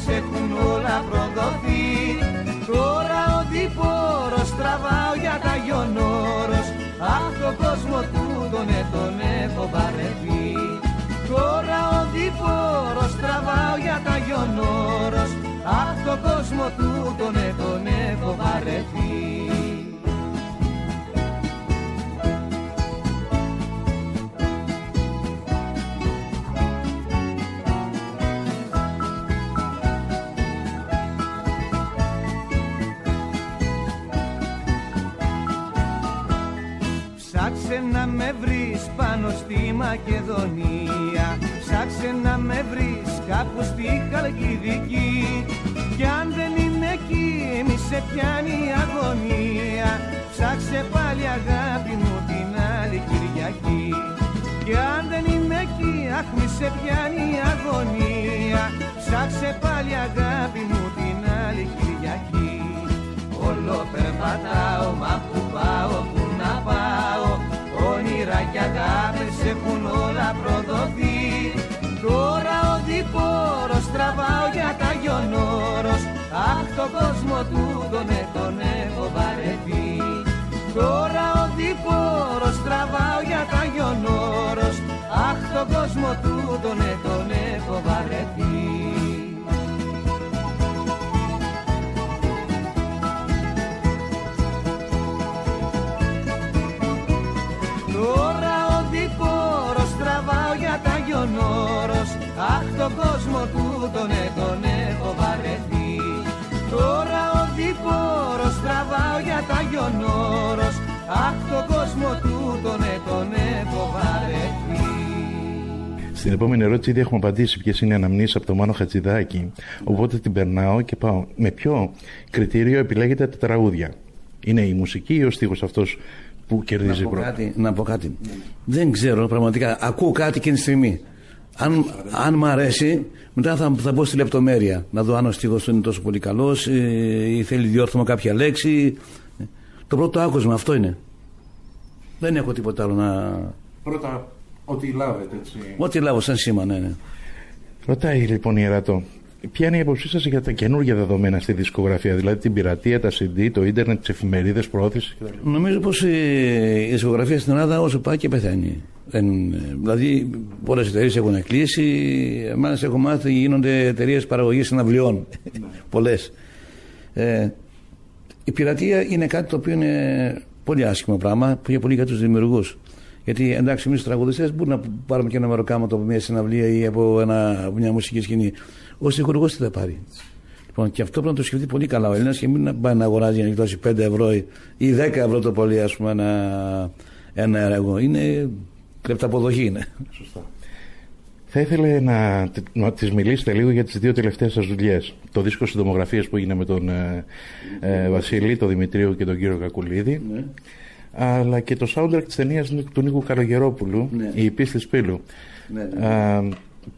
έχουν όλα προδοθεί. Τώρα ο διπόρος τραβάω για τα γιονόρος στη Μακεδονία. Ψάξε να με βρεις κάπου στη Χαλκιδική. Κι αν δεν είμαι εκεί μη σε πιάνει η αγωνία. Ψάξε πάλι αγάπη μου την άλλη Κυριακή. Κι αν δεν είμαι εκεί αχ μη σε πιάνει η αγωνία. Ψάξε πάλι αγάπη μου την άλλη Κυριακή. Όλο περπατάω μα που πάω που να πάω Όνειρα και αγάπες έχουν όλα προδοθεί. Τώρα ο διπόρος τραβάω για τα γιονόρος. Αχ το κόσμο τούτον ε, τον έχω βαρεθεί. Τώρα ο διπόρος τραβάω για τα γιονόρος. Αχ το κόσμο τούτον ε, τον έχω βαρεθεί Στην επόμενη ερώτηση ήδη έχουμε απαντήσει ποιες είναι οι αναμνήσεις από το Μάνο Χατζηδάκη. Οπότε την περνάω και πάω. Με ποιο κριτήριο επιλέγετε τα τραγούδια; Είναι η μουσική ή ο στίχος αυτός που κερδίζει να πω πρώτα. κάτι, να πω κάτι. Δεν ξέρω πραγματικά. Ακούω κάτι εκείνη τη στιγμή. Αν, αν μ' αρέσει, μετά θα, θα μπω στη λεπτομέρεια. Να δω αν ο στίχος του είναι τόσο πολύ καλός ή, ή θέλει διόρθωμα κάποια λέξη. Το πρώτο άκουσμα αυτό είναι. Δεν έχω τίποτα άλλο να. Πρώτα, ότι λάβετε έτσι. Ό,τι λάβω σαν σήμα, ναι, ναι. Ρωτάει λοιπόν η Ερατό, ποια είναι η άποψή σας για τα καινούργια δεδομένα στη δισκογραφία, δηλαδή την πειρατεία, τα CD, το ίντερνετ, τις εφημερίδες, προώθηση κτλ. Νομίζω πως η, η δισκογραφία στην Ελλάδα όσο πάει και πεθαίνει. Δεν, δηλαδή, πολλές εταιρείες έχουν κλείσει. Εμάς έχω μάθει γίνονται εταιρείες παραγωγής συναυλιών. Πολλές. Ε, η πειρατεία είναι κάτι το οποίο είναι πολύ άσχημο πράγμα και πολύ για τους δημιουργούς. Γιατί εντάξει, εμείς οι τραγουδιστές μπορούμε να πάρουμε και ένα μεροκάματο από μια συναυλία ή από, ένα, από μια μουσική σκηνή. Ο συγχωρηγός τι θα πάρει. Λοιπόν, και αυτό πρέπει να το σκεφτεί πολύ καλά ο Έλληνας και μην να πάει να αγοράζει για να δώσει 5 ευρώ ή 10 ευρώ το πολύ, ας πούμε, ένα, ένα έργο. Είναι κρεπταποδοχή είναι. Σωστά. Θα ήθελα να, να τις μιλήσετε λίγο για τις δύο τελευταίες σας δουλειές. Το δίσκο συντομογραφίας που έγινε με τον ε, ε, Βασίλη, τον Δημητρίου και τον κύριο Κακουλίδη. Ναι. Αλλά και το soundtrack της ταινίας του Νίκου Καλογερόπουλου, Ναι. η πίστη Σπήλου. Ναι. Α,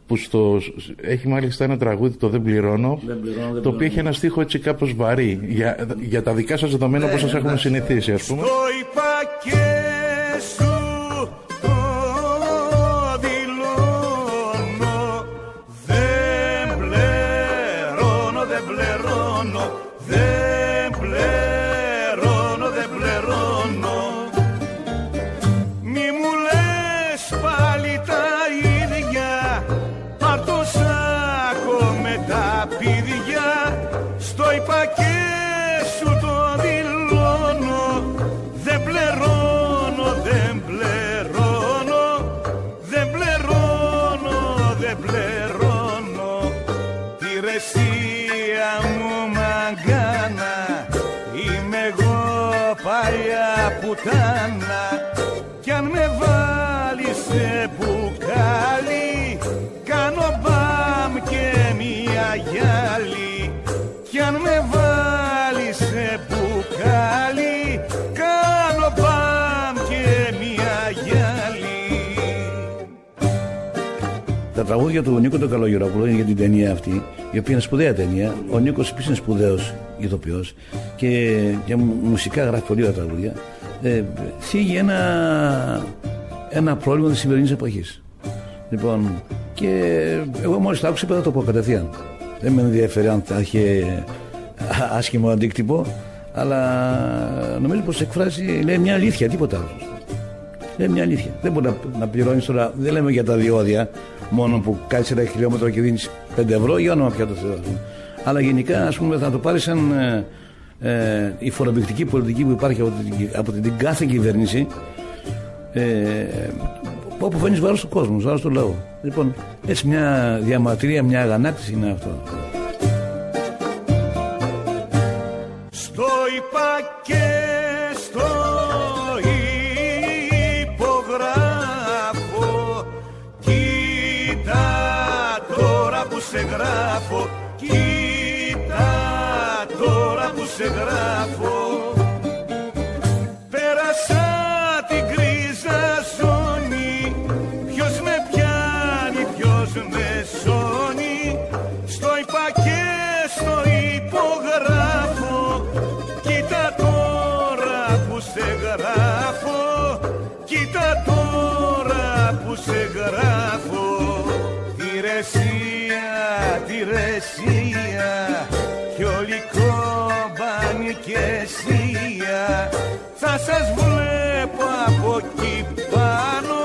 που στο, έχει μάλιστα ένα τραγούδι, το Δεν πληρώνω, Δεν πληρώνω, δεν το οποίο πληρώνω. έχει ένα στίχο έτσι κάπως βαρύ για, για τα δικά σας δεδομένα Ναι, όπως σας έχουμε εντάξει. συνηθίσει ας πούμε. Το είπα τραγούδια του Νίκο του Καλογερόπουλου είναι για την ταινία αυτή, η οποία είναι σπουδαία ταινία. Ο Νίκος επίσης είναι σπουδαίος ηθοποιός και για μου- μουσικά γράφει πολύ ωραία τραγούδια. Ε, θίγει ένα, ένα πρόβλημα της σημερινής εποχής. Λοιπόν, και εγώ μόλις το άκουσα είπα θα το πω κατευθείαν. Δεν με ενδιαφέρει αν θα είχε άσχημο αντίκτυπο, αλλά νομίζω πως εκφράζει, λέει μια αλήθεια, τίποτα άλλο. Λέει μια αλήθεια. Δεν μπορεί να, να πληρώνεις τώρα, δεν λέμε για τα διόδια, μόνο που κάτσε ένα χιλιόμετρο και δίνεις 5 ευρώ, για όνομα πια το Θεό. ας πούμε. Αλλά γενικά, ας πούμε, θα το πάρεις σαν ε, ε, η φορομπηκτική πολιτική που υπάρχει από την, από την κάθε κυβέρνηση, ε, όπου φαίνεις βάρος του κόσμου, βάρος του λαού. Λοιπόν, έτσι μια διαμαρτυρία, μια αγανάκτηση είναι αυτό. Στο είπα τώρα που εσία Θα σας βλέπω από εκεί πάνω.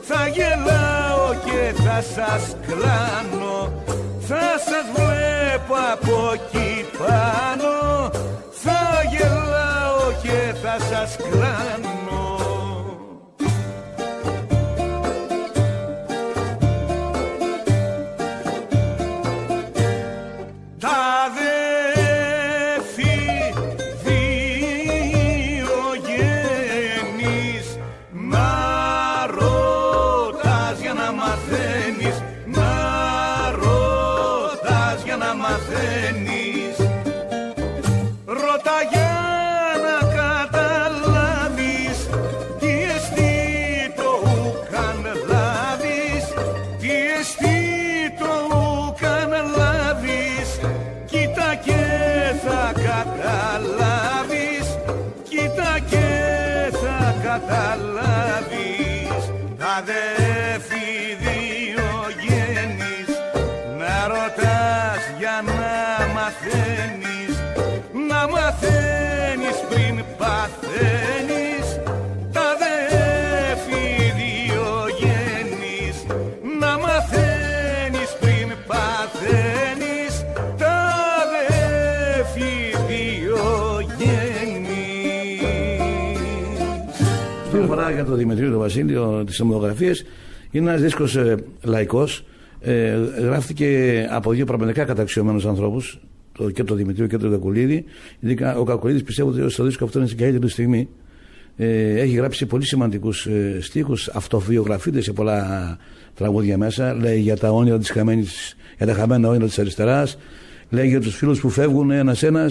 Θα γελάω και θα σας κλάνω. Θα σας βλέπω από εκεί πάνω. Θα γελάω και θα σας κλάνω τώρα για το Δημητρίου του Βασίλειο, τις αιμοδογραφίε, είναι ένας δίσκος ε, λαϊκός. Ε, γράφτηκε από δύο πραγματικά καταξιωμένους ανθρώπους, το, και το Δημητρίου και τον Κακουλίδη. Ο Κακουλίδης πιστεύω ότι στο δίσκο αυτό είναι στην καλύτερη του στιγμή. Ε, έχει γράψει πολύ σημαντικούς ε, στίχους, αυτοβιογραφείται σε πολλά τραγούδια μέσα. Λέει για τα όνειρα της χαμένη, για τα χαμένα όνειρα της αριστεράς. Λέει για τους φίλους που φεύγουν ένα-ένα.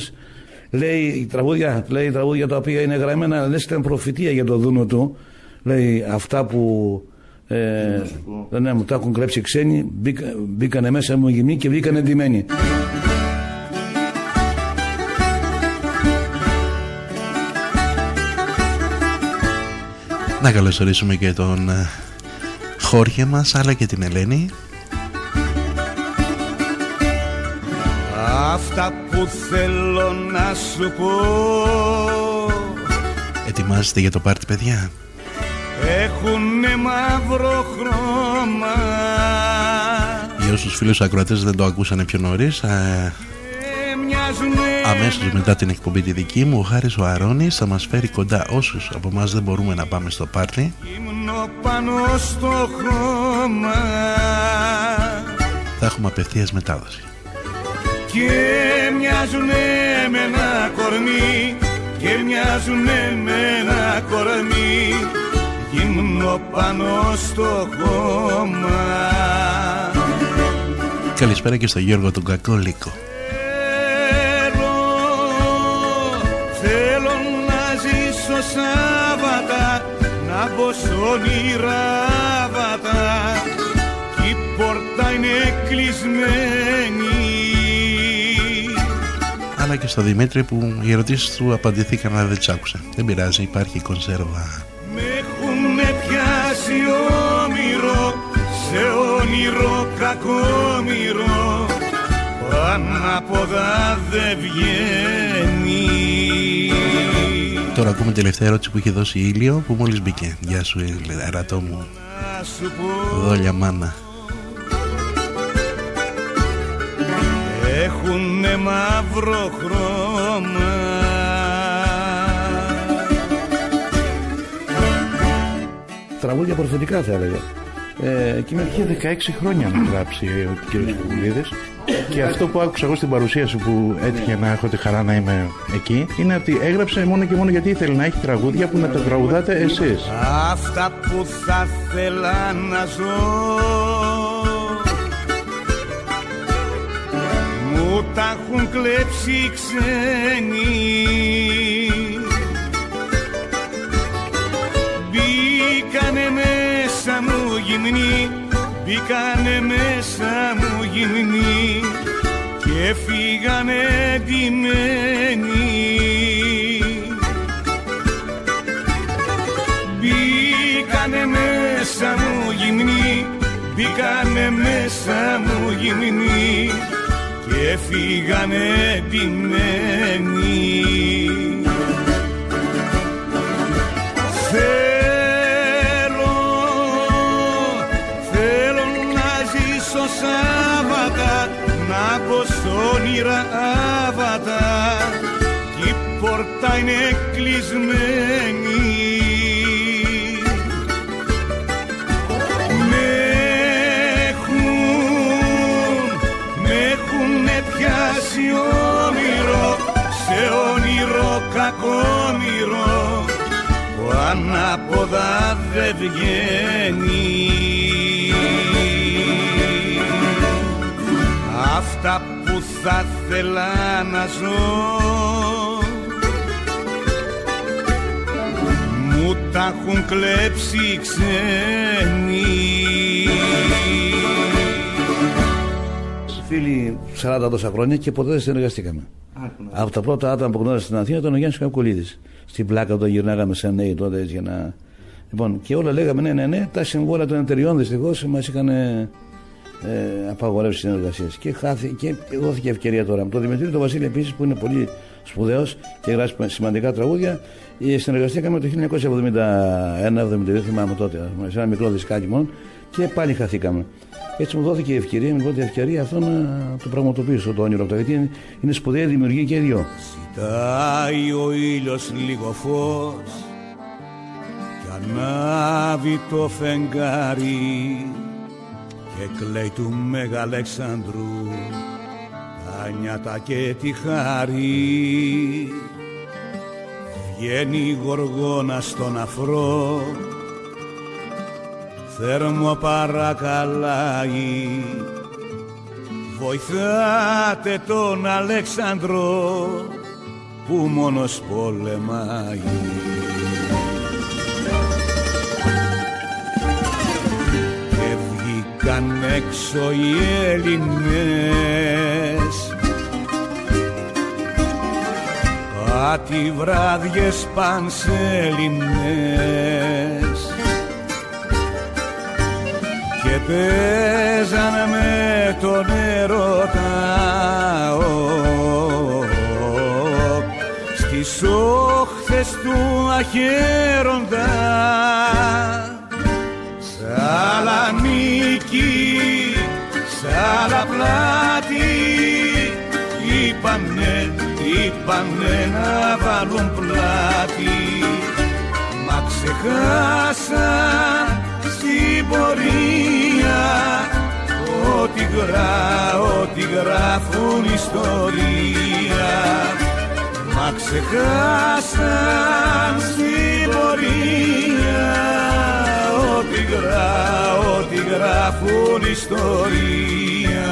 Λέει τραγούδια, λέει τραγούδια τα οποία είναι γραμμένα, λες ήταν προφητεία για το δούνο του. Λέει αυτά που ε, ναι, μου τα έχουν κλέψει ξένοι, μπήκα, μπήκανε μέσα μου γυμνοί και βγήκανε ντυμένοι. Να καλωσορίσουμε και τον ε, Χόρχε μας αλλά και την Ελένη Αυτά που θέλω να σου πω. Ετοιμάζεστε για το πάρτι παιδιά. Έχουνε μαύρο χρώμα. Για όσους φίλους ακροατές δεν το ακούσανε πιο νωρίς ε, Αμέσως μετά την εκπομπή τη δική μου, ο Χάρης ο Αρώνης θα μας φέρει κοντά όσους από εμάς δεν μπορούμε να πάμε στο πάρτι. πάνω στο χώμα Θα έχουμε απευθείας μετάδοση. Και μοιάζουνε με ένα κορμί και μοιάζουνε με ένα κορμί. Γυμνό πάνω στο χώμα. Καλησπέρα και στο Γιώργο τον Κακόλικο. Σάββατα να μπω σ' όνειρα κι η πόρτα είναι κλεισμένη αλλά και στο Δημήτρη που οι ερωτήσεις του απαντηθήκαν αλλά δεν τις άκουσα. Δεν πειράζει, υπάρχει κονσέρβα. Με έχουνε πιάσει όμοιρο σε όνειρο κακόμοιρο ανάποδα δεν βγαίνει Τώρα ακούμε τελευταία ερώτηση που είχε δώσει η Ήλιο που μόλις μπήκε. Γεια σου ερατό μου. Δόλια μάνα. Έχουνε μαύρο χρώμα Τραγούδια προθετικά θα έλεγα. Ε, και με είχε 16 χρόνια να γράψει ο κ. Κουκουλίδης και αυτό που άκουσα εγώ στην παρουσία σου που έτυχε να έχω τη χαρά να είμαι εκεί είναι ότι έγραψε μόνο και μόνο γιατί ήθελε να έχει τραγούδια που να τα τραγουδάτε εσείς. Αυτά που θα θέλα να ζω Μου τα έχουν κλέψει ξένοι. Μπήκανε μέσα μου γυμνοί Μπήκανε μέσα μου γυμνοί και φύγανε ντυμένοι. Μπήκανε μέσα μου γυμνοί Μπήκανε μέσα μου γυμνοί και φύγανε ντυμένοι όνειρα άβατα. Κι η πόρτα είναι κλεισμένη βγαίνει Αυτά θα θέλα να ζω Μου τα έχουν κλέψει ξένοι Φίλοι 40 τόσα χρόνια και ποτέ δεν συνεργαστήκαμε. Από τα πρώτα άτομα που γνώρισα στην Αθήνα ήταν ο Γιάννης Κακουλίδη. Στην πλάκα όταν γυρνάγαμε σαν νέοι τότε για να. Λοιπόν, και όλα λέγαμε ναι, ναι, ναι. Τα συμβόλαια των εταιριών δυστυχώς μας είχαν ε, απαγορεύσει συνεργασίες. Και, και δόθηκε ευκαιρία τώρα. Με τον Δημητρή τον Βασίλη επίσης που είναι πολύ σπουδαίος και γράφει σημαντικά τραγούδια. Ε, συνεργαστήκαμε το 1971-72, θυμάμαι τότε, σε ένα μικρό δισκάκι μόνο και πάλι χαθήκαμε. Έτσι μου δόθηκε η ευκαιρία, με πρώτη ευκαιρία αυτό να το πραγματοποιήσω το όνειρο αυτό. Γιατί είναι, είναι σπουδαία δημιουργία και οι δυο. Ζητάει ο ήλιος λίγο φως. Κι Ανάβει το φεγγάρι και κλαίει του Μεγαλέξανδρου. Τα νιάτα και τη χάρη. Βγαίνει η γοργόνα στον αφρό. Θέρμο παρακαλάει. Βοηθάτε τον Αλέξανδρο που μόνος πολεμάει βγήκαν έξω οι Έλληνες. Κάτι βράδιες πανσέλινες. Και παίζαν με τον ερώτα στις όχθες του αχαίροντα Σαλαμίκη, Σαλαπλάτη είπανε, είπανε να βάλουν πλάτη. Μα ξεχάσαν στην πορεία ότι, γρά, ότι γράφουν ιστορία. Μα ξεχάσαν στην πορεία ότι, γρά, ότι γράφουν ιστορία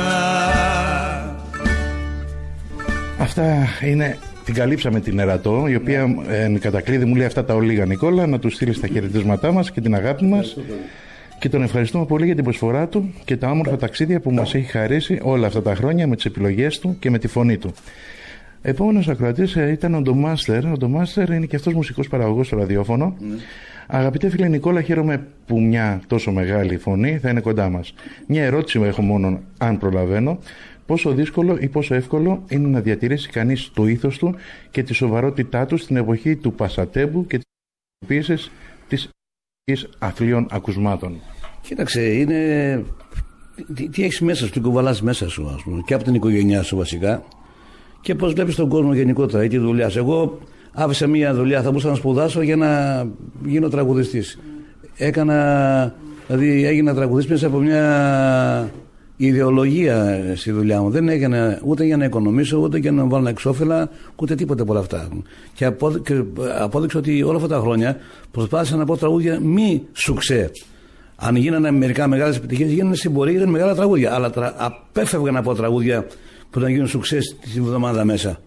Αυτά είναι. Την καλύψαμε την Ερατό, η οποία ε, κατακλείδη μου λέει αυτά τα ολίγα Νικόλα, να τους στείλεις τα χαιρετίσματά μας και την αγάπη μας. Και τον ευχαριστούμε πολύ για την προσφορά του και τα όμορφα ταξίδια που μας έχει χαρίσει όλα αυτά τα χρόνια με τις επιλογές του και με τη φωνή του. Επόμενος ακροατής ήταν ο Ντομάστερ. Ο Ντομάστερ είναι και αυτός μουσικός παραγωγός στο ραδιόφωνο. Αγαπητέ φίλε Νικόλα, χαίρομαι που μια τόσο μεγάλη φωνή θα είναι κοντά μας. Μια ερώτηση έχω μόνο, αν προλαβαίνω. Πόσο δύσκολο ή πόσο εύκολο είναι να διατηρήσει κανείς το ήθος του και τη σοβαρότητά του στην εποχή του πασατέμπου και της πίεση της αθλίων ακουσμάτων; Κοίταξε, είναι. Τι, τι έχεις μέσα σου, τι κουβαλάς μέσα σου, ας πούμε, και από την οικογένειά σου βασικά και πώς βλέπεις τον κόσμο γενικότερα ή τη δουλειά σου. Εγώ άφησα μία δουλειά, θα μπορούσα να σπουδάσω για να γίνω τραγουδιστής. Έκανα, δηλαδή έγινα τραγουδιστή μέσα από μια ιδεολογία στη δουλειά μου. Δεν έκανα ούτε για να οικονομήσω, ούτε για να βάλω εξώφυλλα, ούτε τίποτα από όλα αυτά. Και, απόδει, και απόδειξα ότι όλα αυτά τα χρόνια προσπάθησα να πω τραγούδια μη σουξέ. Αν γίνανε μερικά μεγάλες επιτυχίες, γίνανε στην πορεία, ήταν μεγάλα τραγούδια. Αλλά τρα, απέφευγα να πω τραγούδια που να γίνουν σουξέ την εβδομάδα μέσα.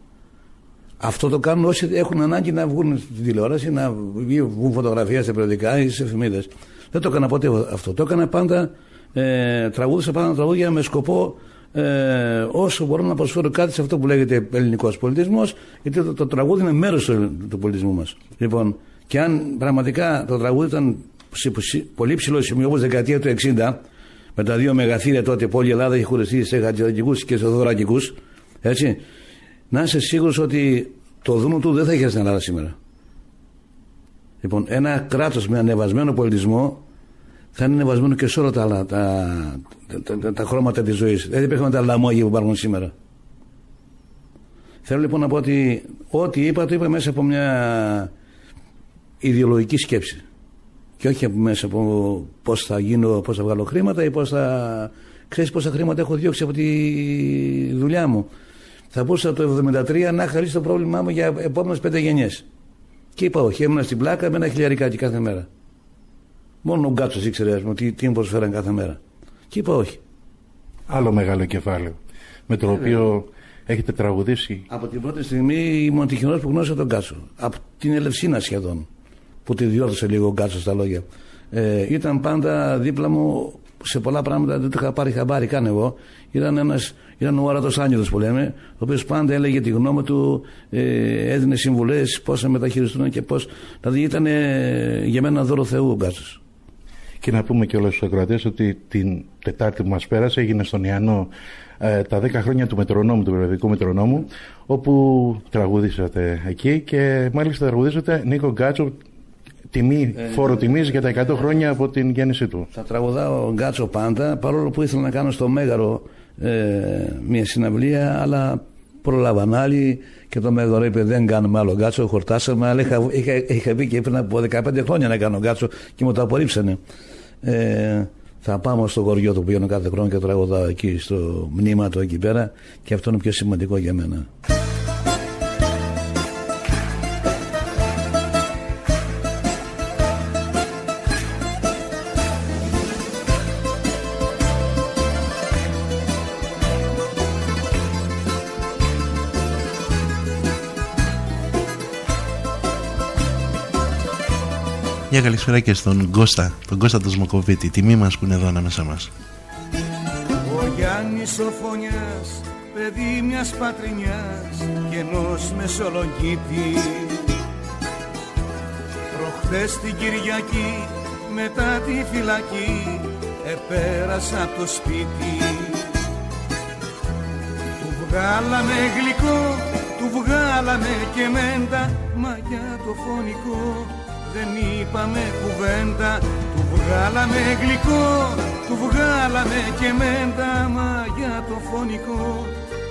Αυτό το κάνουν όσοι έχουν ανάγκη να βγουν στην τηλεόραση, να βγουν φωτογραφία σε περιοδικά ή σε εφημερίδες. Δεν το έκανα ποτέ αυτό. Το έκανα πάντα, ε, τραγούδισα πάντα τραγούδια με σκοπό ε, όσο μπορώ να προσφέρω κάτι σε αυτό που λέγεται ελληνικός πολιτισμός, γιατί το, το τραγούδι είναι μέρος του, του πολιτισμού μας. Λοιπόν, και αν πραγματικά το τραγούδι ήταν σε πολύ ψηλό σημείο, όπως δεκαετία του 60, με τα δύο μεγαθύρια τότε που όλη η Ελλάδα είχε χωριστεί σε χατζηδακικού και σε δωρακικούς, έτσι, να είσαι σίγουρος ότι το δούνο του δεν θα είχε στην Ελλάδα σήμερα. Λοιπόν, ένα κράτος με ανεβασμένο πολιτισμό θα είναι ανεβασμένο και σε όλα τα άλλα τα, τα, τα, τα χρώματα της ζωής. Δεν υπήρχαν τα λαμόγια που υπάρχουν σήμερα. Θέλω λοιπόν να πω ότι ό,τι είπα το είπα μέσα από μια ιδεολογική σκέψη. Και όχι μέσα από πώς θα γίνω, πώς θα βγάλω χρήματα ή πώς θα. ξέρεις πόσα χρήματα έχω διώξει από τη δουλειά μου. Θα μπορούσα το 1973 να χαρίσει το πρόβλημά μου για επόμενες πέντε γενιές. Και είπα όχι, έμεινα στην πλάκα με ένα χιλιαρικάκι κάθε μέρα. Μόνο ο Γκάτσος ήξερε πούμε, τι, τι μου προσφέραν κάθε μέρα. Και είπα όχι. Άλλο μεγάλο κεφάλαιο. Με το οποίο έχετε τραγουδήσει. Από την πρώτη στιγμή ήμουν τυχερό που γνώρισα τον Γκάτσο. Από την Ελευσίνα σχεδόν. Που τη διόρθωσε λίγο ο Γκάτσος στα λόγια. Ε, ήταν πάντα δίπλα μου σε πολλά πράγματα δεν το είχα πάρει χαμπάρι καν εγώ. Ήταν, ένας, ήταν ο Άρατος Άγγελος που λέμε, ο οποίος πάντα έλεγε τη γνώμη του, ε, έδινε συμβουλές πώς να μεταχειριστούν και πώς. Δηλαδή ήταν ε, για μένα δώρο Θεού ο Γκάτσος. Και να πούμε και όλους τους ακροατές ότι την Τετάρτη που μας πέρασε έγινε στον Ιαννό ε, τα 10 χρόνια του μετρονόμου, του περιοδικού μετρονόμου, όπου τραγουδήσατε εκεί και μάλιστα τραγουδήσατε Νίκο Γκάτσο, τιμή, ε, φόρο τιμής για τα 100 χρόνια από την γέννησή του. Θα τραγουδάω Γκάτσο πάντα, παρόλο που ήθελα να κάνω στο Μέγαρο ε, μια συναυλία, αλλά προλάβαν άλλοι και το μέγορο είπε δεν κάνουμε άλλο γκάτσο, χορτάσαμε, αλλά είχα, είχα, είχα βγει και πριν από 15 χρόνια να κάνω γκάτσο και μου το απορρίψανε. Ε, θα πάμε στο χωριό του που πηγαίνω κάθε χρόνο και τραγουδάω εκεί στο μνήμα του εκεί πέρα και αυτό είναι πιο σημαντικό για μένα. Μια καλησπέρα και στον Κώστα, τον Κώστα του Σμοκοβίτη, τιμή μας που είναι εδώ ανάμεσα μας. Ο Γιάννης ο Φωνιάς, παιδί μιας πατρινιάς και ενός μεσολογγίτη Προχθές την Κυριακή μετά τη φυλακή επέρασα από το σπίτι. Του βγάλαμε γλυκό, του βγάλαμε και μέντα μα για το φωνικό δεν είπαμε κουβέντα Του βγάλαμε γλυκό, του βγάλαμε και μέντα Μα για το φωνικό.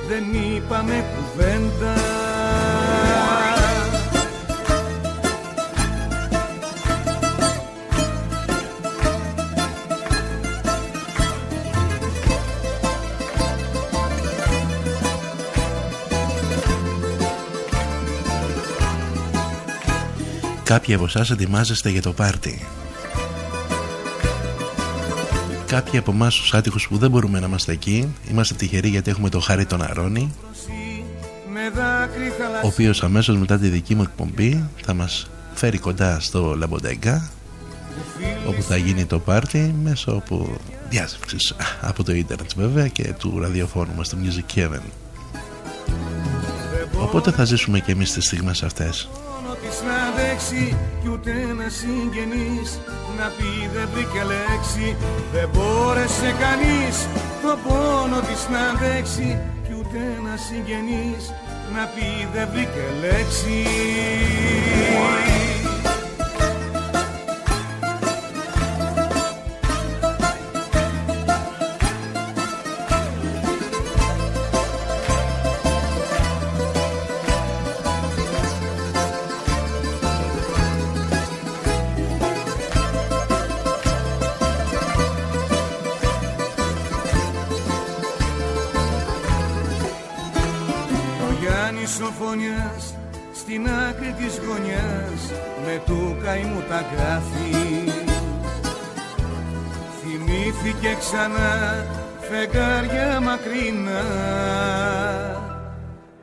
Δεν είπαμε κουβέντα Κάποιοι από εσάς ετοιμάζεστε για το πάρτι. Κάποιοι από εμάς τους άτυχους που δεν μπορούμε να είμαστε εκεί, είμαστε τυχεροί γιατί έχουμε το χάρη τον Αρώνη, ο οποίος αμέσως μετά τη δική μου εκπομπή θα μας φέρει κοντά στο Λαμποντέγκα, όπου θα γίνει το πάρτι μέσω από διάσκεψης από το ίντερνετ βέβαια και του ραδιοφώνου μας στο Music Heaven. Οπότε θα ζήσουμε και εμείς τις στιγμές αυτές της να δέξει κι ούτε ένα συγγενής να πει δεν βρήκε λέξη δεν μπόρεσε κανείς. Το πόνο της να δέξει κι ούτε ένα συγγενής να πει δεν βρήκε λέξη ξανά φεγγάρια μακρινά.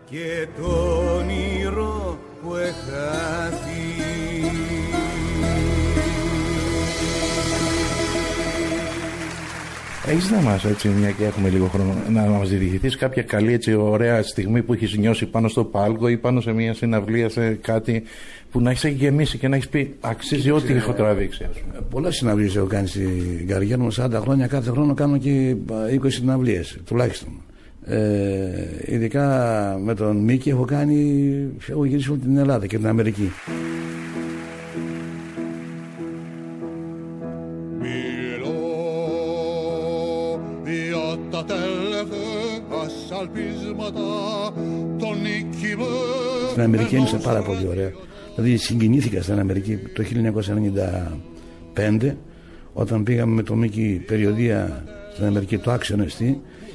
Και το όνειρο που εχάθη Έχεις να μας έτσι, μια και έχουμε λίγο χρόνο, να μας διηγηθείς κάποια καλή έτσι, ωραία στιγμή που έχεις νιώσει πάνω στο πάλκο ή πάνω σε μια συναυλία, σε κάτι που να έχεις γεμίσει και να έχεις πει αξίζει ό,τι έχω τραβήξει. Πολλές συναυλίες έχω κάνει στην καριέρα μου, 40 χρόνια. Κάθε χρόνο κάνω και 20 συναυλίες τουλάχιστον. Ε, ειδικά με τον Μίκη έχω κάνει, έχω γυρίσει όλη την Ελλάδα και την Αμερική. Στην Αμερική έμεισα πάρα πολύ ωραία. Δηλαδή συγκινήθηκα στην Αμερική το 1995 όταν πήγαμε με το Μίκη περιοδία στην Αμερική το Action ST.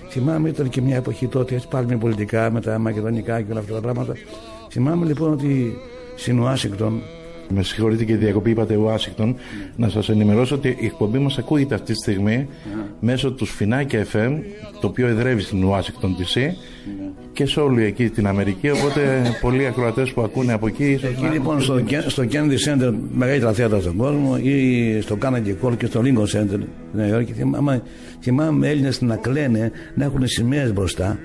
Θυμάμαι ήταν και μια εποχή τότε έτσι πάλι με πολιτικά, με τα μακεδονικά και όλα αυτά τα πράγματα. Θυμάμαι λοιπόν ότι στην Ουάσιγκτον με συγχωρείτε και διακοπή, είπατε Ουάσιγκτον. Να σας ενημερώσω ότι η εκπομπή μας ακούγεται αυτή τη στιγμή μέσω του Σφινάκια FM, το οποίο εδρεύει στην Ουάσιγκτον DC και σε όλη εκεί την Αμερική. Οπότε πολλοί ακροατές που ακούνε από εκεί. Εκεί λοιπόν στο, στο Kennedy Center, μεγαλύτερα θέατρα στον κόσμο, ή στο Carnegie Hall και στο Lincoln Center στη Νέα Υόρκη. Θυμάμαι, θυμάμαι Έλληνες να κλαίνε, να έχουν σημαίες μπροστά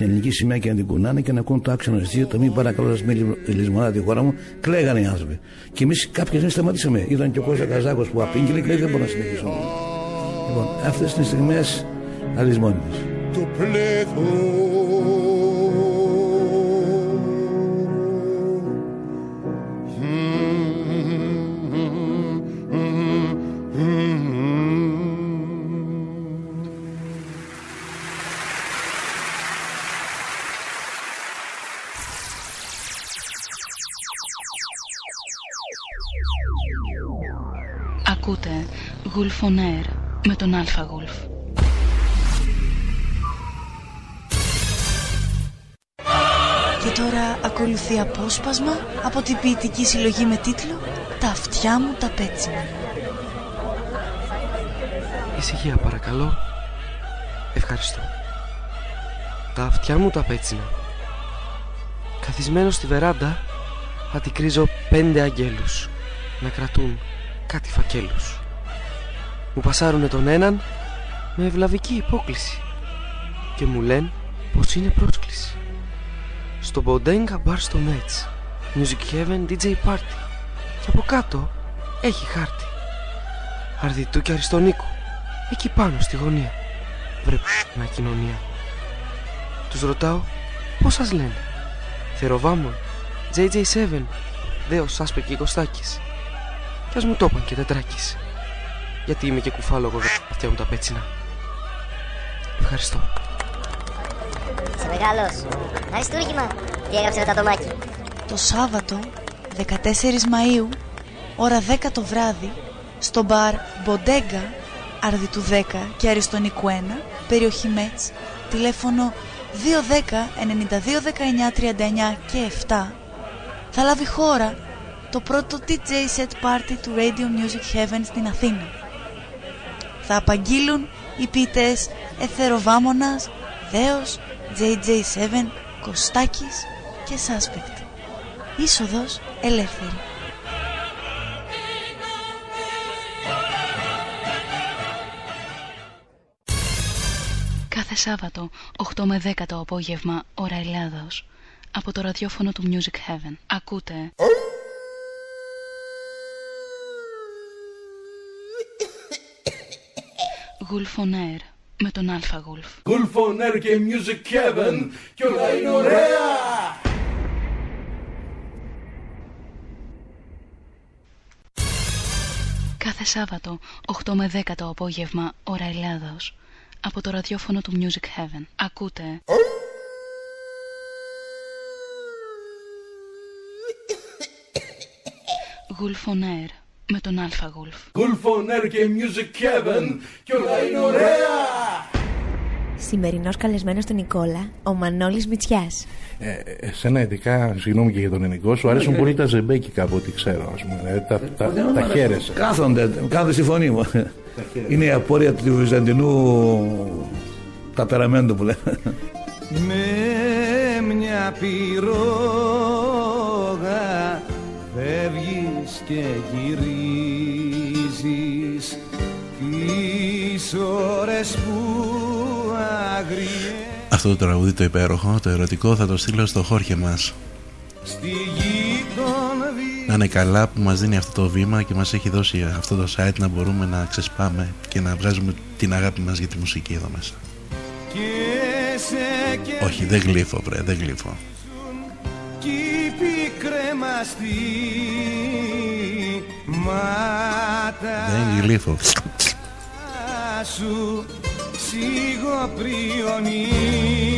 την ελληνική σημαία και να την κουνάνε και να ακούν το άξιο αστείο, το μην παρακαλώ σας με λησμονά τη χώρα μου, κλαίγανε οι άνθρωποι. Και εμείς κάποιες δεν σταματήσαμε. Ήταν και ο Κώστα Καζάκος που απήγγειλε και λέει δεν μπορούμε να συνεχίσουμε. Λοιπόν, αυτές είναι στιγμές αλυσμόνιτε. Το Ακούτε Gulf on Air με τον Αλφα Γουλφ. Και τώρα ακολουθεί απόσπασμα από την ποιητική συλλογή με τίτλο «Τα αυτιά μου τα πέτσινα». Ησυχία παρακαλώ. Ευχαριστώ. Τα αυτιά μου τα πέτσινα. Καθισμένο στη βεράντα αντικρίζω πέντε αγγέλους να κρατούν κάτι φακέλους. Μου πασάρουνε τον έναν με ευλαβική υπόκληση και μου λένε πως είναι πρόσκληση. Στο Bodega Bar στο Metz Music Heaven DJ Party και από κάτω έχει χάρτη. Αρδιτού και Αριστονίκου εκεί πάνω στη γωνία. Βρε να κοινωνία. Τους ρωτάω πώς σας λένε. Θεροβάμων, JJ7, Δέος Σάσπε και Κωστάκης. Κι ας μου το είπαν και τετράκης. Γιατί είμαι και κουφάλογο δε αυτιά μου τα πέτσινα. Ευχαριστώ. Σε μεγάλος. Αριστούργημα. Τι έγραψε μετά το μάκι. Το Σάββατο 14 Μαΐου ώρα 10 το βράδυ στο μπαρ Bodega Αρδιτού 10 και Αριστονικού 1 περιοχή Μέτς τηλέφωνο 210 92 19 39 και 7 θα λάβει χώρα το πρώτο DJ set party του Radio Music Heaven στην Αθήνα. Θα απαγγείλουν οι ποιητές Εθεροβάμωνας, Δέος, JJ7, Κωστάκης και Suspect. Είσοδος ελεύθερη. Κάθε Σάββατο 8 με 10 το απόγευμα ώρα Ελλάδος από το ραδιόφωνο του Music Heaven. Ακούτε Gulf on Air με τον Αλφα Γουλφ. Gulf on Air και Music Heaven και όλα είναι ωραία! Κάθε Σάββατο 8 με 10 το απόγευμα ώρα Ελλάδος από το ραδιόφωνο του Music Heaven. Ακούτε Gulf on Air με τον Αλφα Γουλφ. Gulf on Air και Music Heaven και όλα είναι ωραία! Σημερινός καλεσμένος του Νικόλα, ο Μανώλης Μητσιάς. Ε, εσένα ειδικά, συγγνώμη και για τον ελληνικό, σου αρέσουν πολύ τα ζεμπέκικα από ό,τι ξέρω. Ας πούμε, ε, τα, τα, τα χαίρεσαι. Κάθονται, κάθονται στη φωνή μου. Είναι η απόρρια του Βυζαντινού ταπεραμέντου που λένε. Με μια πυρόγα φεύγεις και γυρίζεις τις ώρες που αγριές. Αυτό το τραγούδι το υπέροχο, το ερωτικό θα το στείλω στο χώρια μας. Στη γη των Να είναι καλά που μας δίνει αυτό το βήμα και μας έχει δώσει αυτό το site να μπορούμε να ξεσπάμε και να βγάζουμε την αγάπη μας για τη μουσική εδώ μέσα. Και σε και Όχι δεν γλύφω βρε, δεν γλύφω. κήπη κρεμαστή μάτα Δεν γλύφω σου σιγοπριονίζεις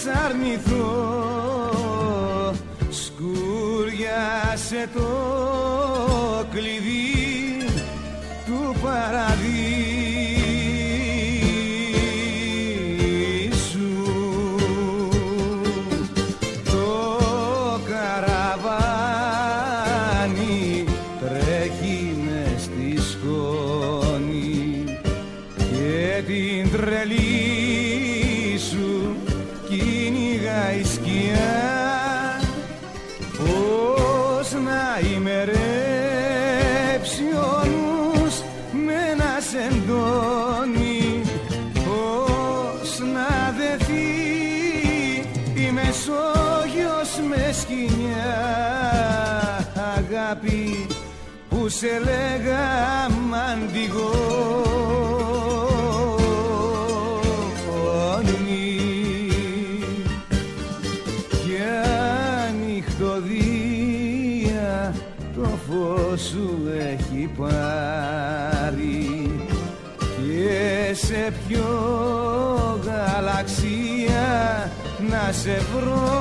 σ' αρνηθώ. Σκούριασε το κλειδί του παραδείσου σε βρω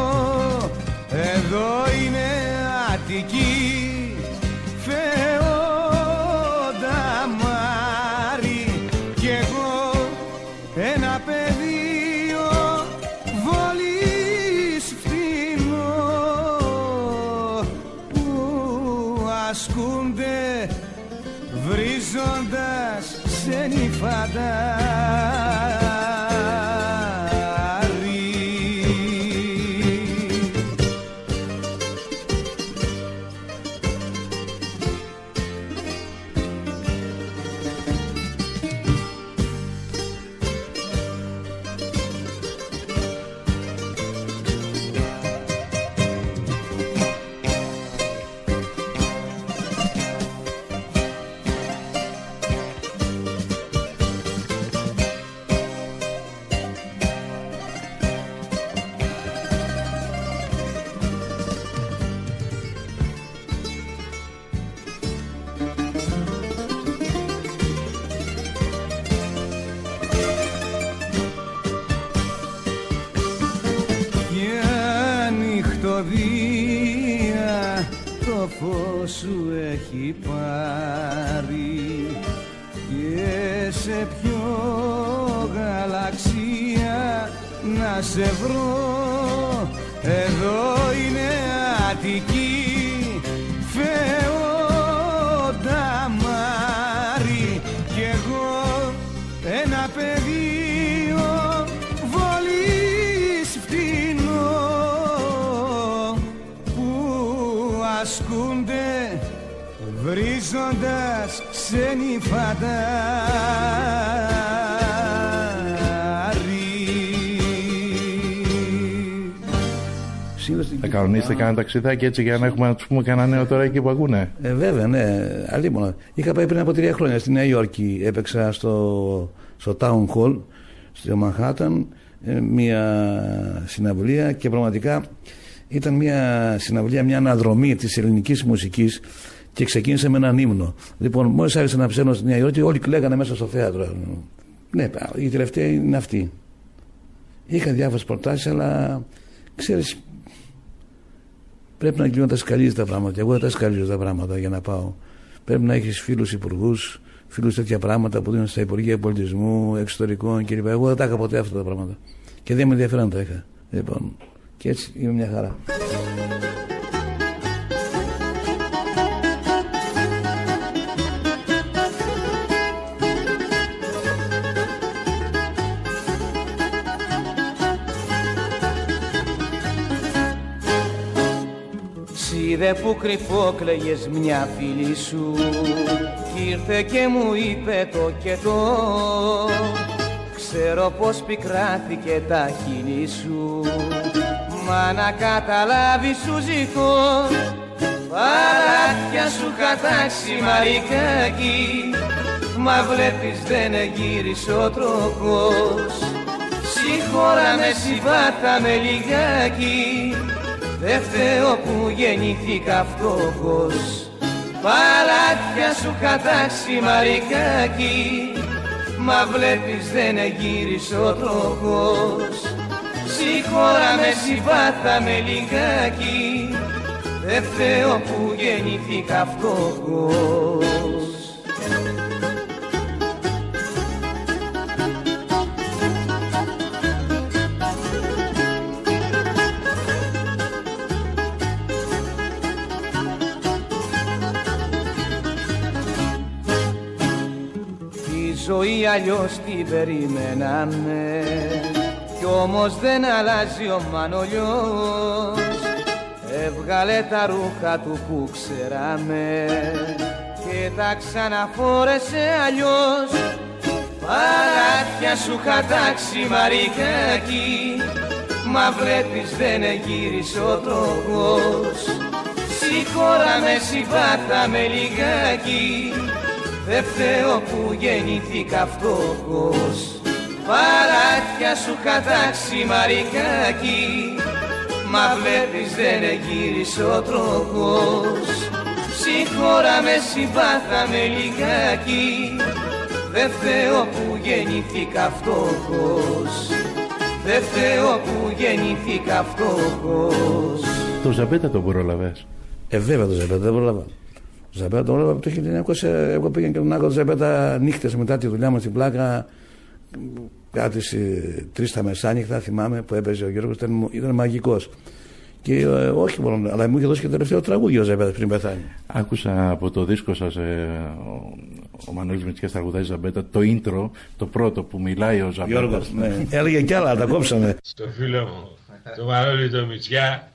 έχει ξένοι φαντάρι Θα κανονίσετε κανένα ταξιδάκι έτσι για να έχουμε να τους πούμε κανένα νέο τώρα εκεί που ακούνε. Ε, βέβαια, ναι. Αλίμονα. Είχα πάει πριν από τρία χρόνια στη Νέα Υόρκη. Έπαιξα στο, στο Town Hall, στο Manhattan, ε, μια συναυλία και πραγματικά ήταν μια συναυλία, μια αναδρομή της ελληνικής μουσικής και ξεκίνησε με έναν ύμνο. Λοιπόν, μόλις άρχισα να ψένω στη Νέα Υόρκη, όλοι κλαίγανε μέσα στο θέατρο. Ναι, η τελευταία είναι αυτή. Είχα διάφορες προτάσεις, αλλά ξέρεις, πρέπει να γίνουν τα σκαλίζεις τα πράγματα. Εγώ δεν τα σκαλίζω τα πράγματα για να πάω. Πρέπει να έχεις φίλους υπουργούς, φίλους τέτοια πράγματα που δίνουν στα Υπουργεία Πολιτισμού, Εξωτερικών κλπ. Εγώ δεν τα είχα ποτέ αυτά τα πράγματα. Και δεν με ενδιαφέραν τα είχα. Λοιπόν, και έτσι είμαι μια χαρά. Σίδε που κρυφό κλαίγες μια φίλη σου. Κι ήρθε και μου είπε το και το Ξέρω πως πικράθηκε τα χείλη σου. Μα να καταλάβεις σου ζητώ Παράτια σου κατάξει μαρικάκι. Μα βλέπεις δεν εγύρισε ο τροχός Συγχώρα με συμπάθαμε λιγάκι Δε φταίω που γεννήθηκα φτώχος. Παλάτια σου κατάξει μαρικάκι. Μα βλέπεις δεν εγύρισε ο τροχός. Συγχώρα με συμπάθαμε λιγάκι. Δε φταίω που γεννήθηκα φτώχος ζωή αλλιώς την περιμέναμε Κι όμως δεν αλλάζει ο Μανολιός. Έβγαλε τα ρούχα του που ξέραμε Και τα ξαναφόρεσε αλλιώς. Παλάτια σου κατάξει μαρικάκι Μα βλέπεις δεν εγύρισε ο τρόπος. Συγχώρα με συμπάθα με λιγάκι Δε φταίω που γεννήθηκα φτώχος Παράθια σου κατάξει μαρικάκι. Μα βλέπεις δεν εγύρισε ο τρόπος Συγχώρα με συμπάθα με λιγάκι. Δε φταίω που γεννήθηκα φτώχος Δε φταίω που γεννήθηκα φτώχος Το Ζαμπέτα το πρόλαβες. Ε, βέβαια το Ζαμπέτα δεν πρόλαβα. Το Ζαμπέτα το πρόλαβα το 1900. Εγώ πήγα και τον άκουγα το Ζαμπέτα νύχτες μετά τη δουλειά μου στην πλάκα. Κάτι στι τρει τα μεσάνυχτα, θυμάμαι που έπαιζε ο Γιώργος. Ήταν, ήταν μαγικός. Και ε, όχι μόνο, αλλά μου είχε δώσει και το τελευταίο τραγούδι ο Ζαμπέτα πριν πεθάνει. Άκουσα από το δίσκο σας ε, ο, ο Μανώλης Μητσιάς τραγουδάει Ζαμπέτα το intro, το πρώτο που μιλάει ο Ζαμπέτας. Γιώργος, ναι. Έλεγε κι άλλα, τα κόψαμε. Στο φίλο μου, το Μανώλη το Μητσιά,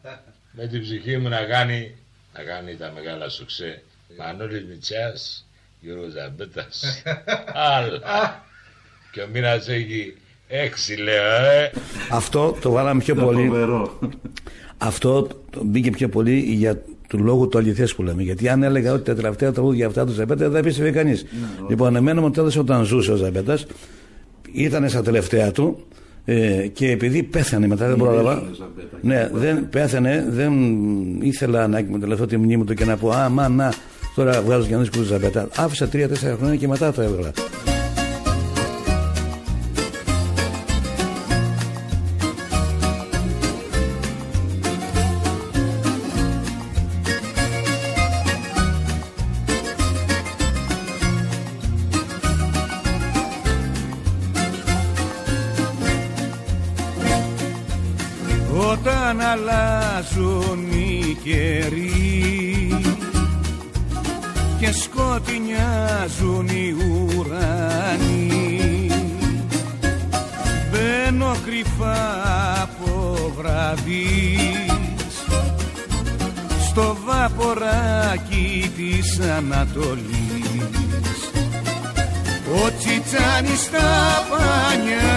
με την ψυχή μου να κάνει, να κάνει τα μεγάλα σουξέ. Μανώλης Μητσιάς, Γιώργος Ζαμπέτας. Αλλά. Και ο μήνας έχει έξι λέω, ε. Αυτό το βάλαμε πιο Το πολύ. φοβερό. Αυτό το μπήκε πιο πολύ για του λόγου του αληθές που λέμε. Γιατί αν έλεγα ότι τα τελευταία τραγούδια αυτά του Ζαμπέτα δεν θα πίστευε κανείς. Λοιπόν, εμένα μου το έδωσε όταν ζούσε ο Ζαμπέτας. Ήταν στα τελευταία του ε, και επειδή πέθανε μετά δεν πρόλαβα. Μυρίζουνε Ζαμπέτα. Ναι, δεν πέθανε, δεν ήθελα να εκμεταλλευτώ τη μνήμη του και να πω Α, μα να, τώρα βγάζω και ένα δίσκο του Ζαμπέτα. Άφησα τρία-τέσσερα χρόνια και μετά το έβγαλα. Όταν αλλάζουν οι καιροί και σκοτεινιάζουν οι ουρανοί. Μπαίνω κρυφά από βραδείς στο βαποράκι της Ανατολής. Ο Τσιτσάνης στα πανιά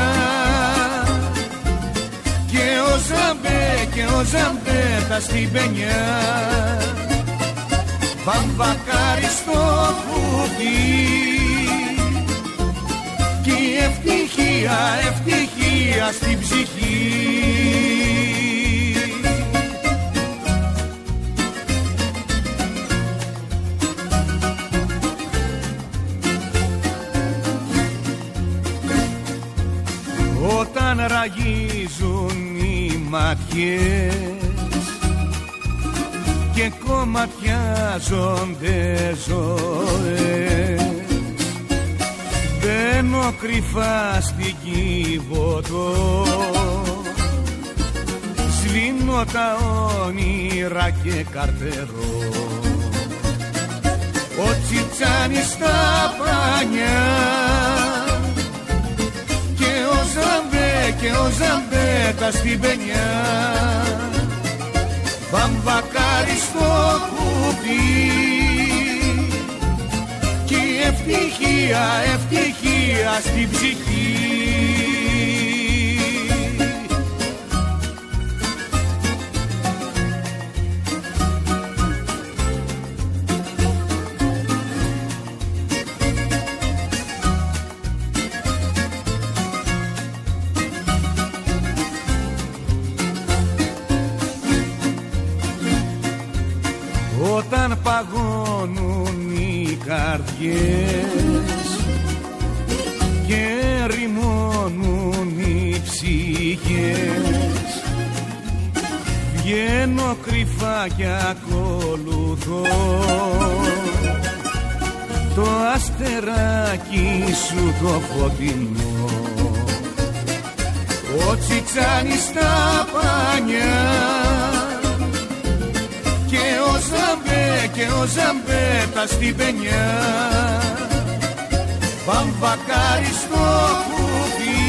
και ο Ζαμπέ και ο Ζαμπέτα στην πενιά βαμβακάρι στο κουτί κι η ευτυχία, ευτυχία στην ψυχή. Όταν ραγίζουν οι ματιές και κομματιάζονται ζωές. Μπαίνω κρυφά στην κύβωτο σβήνω τα όνειρα και καρτερώ. Ο Τσιτσάνης στα πανιά και ο Ζαμπέ και ο Ζαμπέτα στην πενιά βαμβακάρι στο κουπί κι η ευτυχία, ευτυχία στην ψυχή καρδιές και ρημώνουν οι ψυχές. Βγαίνω κρυφά και ακολουθώ το αστεράκι σου το φωτεινό. Ο Τσιτσάνης στα πανιά και ο Ζαμπέ και ο Ζαμπέτα στην πενιά. Βαμβακάρι στο κουπί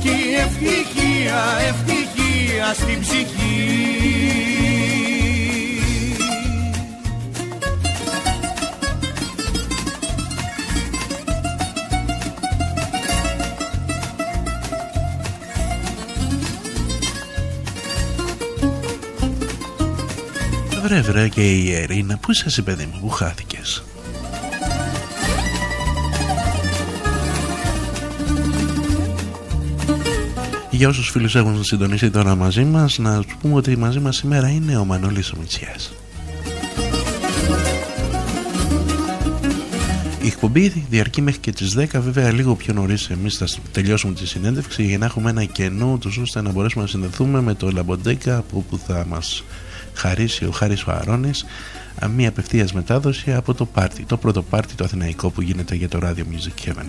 κι η ευτυχία, ευτυχία στην ψυχή Βρε βρε και η Ερίνα Πού είσαι εσύ παιδί μου που χάθηκες; Για όσους φίλους έχουν συντονίσει τώρα μαζί μας Να σου πούμε ότι μαζί μας σήμερα είναι ο Μανώλης Ομιτσιάς Η εκπομπή διαρκεί μέχρι και τις 10 βέβαια λίγο πιο νωρίς. Εμείς θα τελειώσουμε τη συνέντευξη για να έχουμε ένα κενό τους ώστε να μπορέσουμε να συνδεθούμε με το Λαμποντέκα από όπου θα μας χαρίσει ο Χάρης ο Αρώνης μια απευθείας μετάδοση από το πάρτι, το πρώτο πάρτι το αθηναϊκό που γίνεται για το Radio Music Heaven.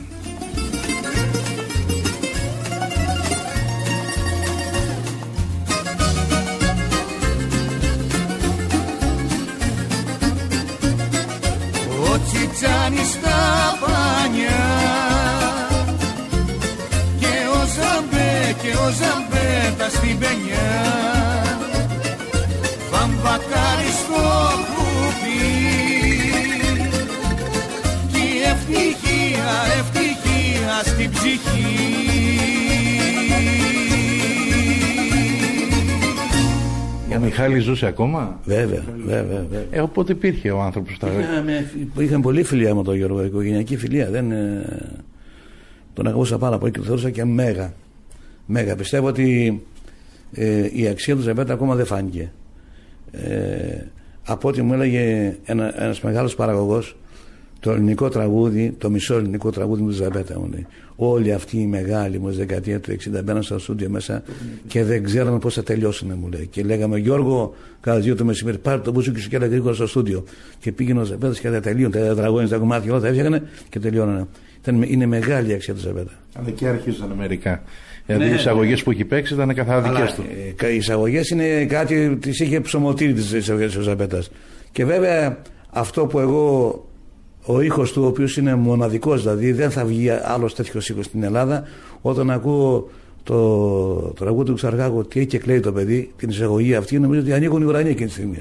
Τσιτσάνι στα πανιά και ο Ζαμπέ και ο Ζαμπέ τα στην πενιά Μιχάλης ζούσε ακόμα; Βέβαια, βέβαια. βέβαια. Ε, οπότε υπήρχε ο άνθρωπος στα Είχαμε, είχαν πολύ φιλία με τον Γιώργο, οικογενειακή φιλία. Δεν, ε, τον αγαπούσα πάρα πολύ και τον θεωρούσα και μέγα. Μέγα. Πιστεύω ότι ε, η αξία του Ζεμπέτα ακόμα δεν φάνηκε. Ε, από ό,τι μου έλεγε ένα, ένας μεγάλος παραγωγός το ελληνικό τραγούδι, το μισό ελληνικό τραγούδι του Ζαμπέτα μου λέει. Όλοι αυτοί οι μεγάλοι μου δεκαετία του 60 μπαίναν στο στούντιο μέσα και δεν ξέραμε πώς θα τελειώσουν, μου λέει. Και λέγαμε Γιώργο, κατά δύο το μεσημέρι, πάρε το μπουζούκι σου και έλα γρήγορα στο στούντιο. Και πήγαινε ο Ζαμπέτα και τα τελείωνε, τα τραγούδια, τα κομμάτια, όλα τα έφτιαχνε και τελειώνανε. Ήταν, είναι μεγάλη η αξία του Ζαμπέτα. Αλλά και αρχίζαν μερικά. Δηλαδή ναι, οι εισαγωγές που έχει παίξει ήταν καθαρά δικές του. Ε, οι εισαγωγές είναι κάτι, τις είχε ψωμοτήρι τις εισαγωγές ο Ζαμπέτα. Και βέβαια αυτό που εγώ ο ήχος του ο οποίος είναι μοναδικός δηλαδή δεν θα βγει άλλος τέτοιος ήχος στην Ελλάδα. Όταν ακούω το τραγούδι του Ξαργάκου τι έχει και κλαίει το παιδί την εισαγωγή αυτή νομίζω ότι ανοίγουν οι ουρανοί εκείνη τη στιγμή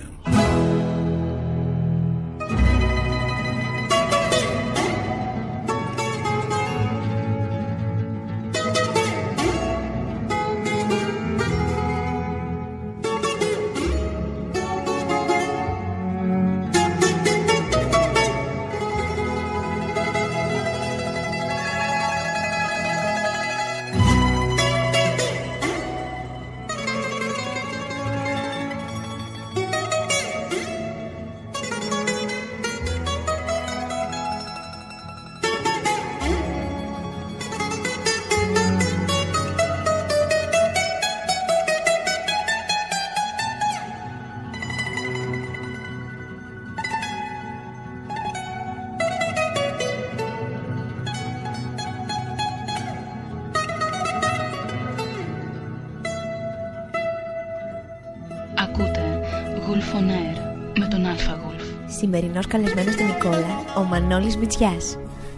Νικόλα, ο Μανώλης Μητσιά.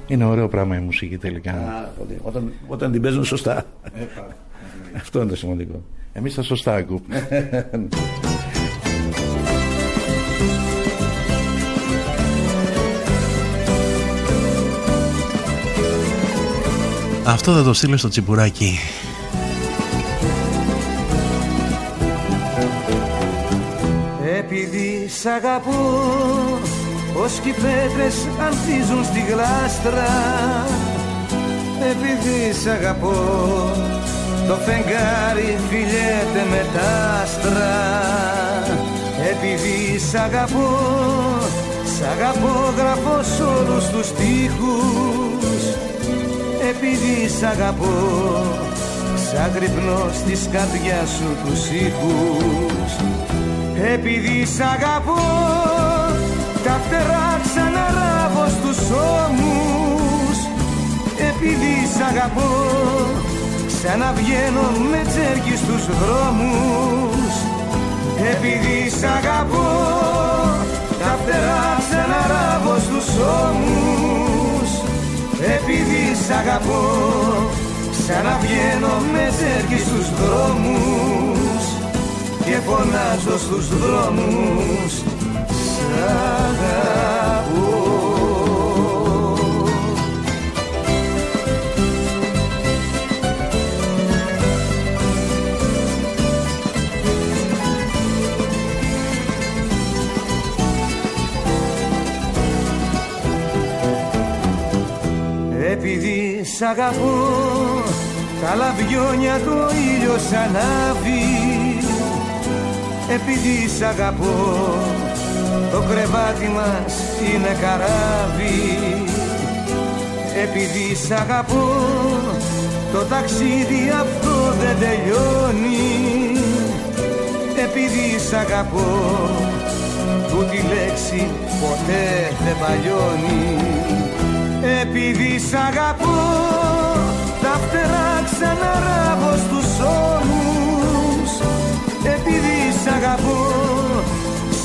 Είναι ωραίο πράγμα η μουσική τελικά. όταν, όταν την παίζουν σωστά. Ε, Αυτό είναι το σημαντικό. Εμείς τα σωστά ακούμε. Αυτό θα το στείλω στο τσιμπουράκι. Επειδή σ' αγαπώ ως κι οι πέτρες ανθίζουν στη γλάστρα επειδή σ' αγαπώ το φεγγάρι φιλιέται με τα άστρα. Επειδή σ' αγαπώ σ' αγαπώ γράφω σ' όλους τους στίχους επειδή σ' αγαπώ ξαγρυπνώ στις καρδιάς σου τους ήχους. Επειδή σ' αγαπώ τα φτερά ξαναράβω στους ώμους. Επειδή σ' αγαπώ ξαναβγαίνω με τσέρκι στους δρόμους. Επειδή σ' αγαπώ τα φτερά ξαναράβω στους ώμους. Επειδή σ' αγαπώ ξαναβγαίνω με τσέρκι στους δρόμους. Και φωνάζω στους δρόμους επειδή σ' αγαπώ τα λαμπιόνια το ήλιο σαν ανάβει Επειδή σ' αγαπώ το κρεβάτι μας είναι καράβι. Επειδή σ' αγαπώ το ταξίδι αυτό δεν τελειώνει. Επειδή σ' αγαπώ που τη λέξη ποτέ δεν παλιώνει. Επειδή σ' αγαπώ τα φτερά ξαναράβω στους ώμους. Επειδή σ' αγαπώ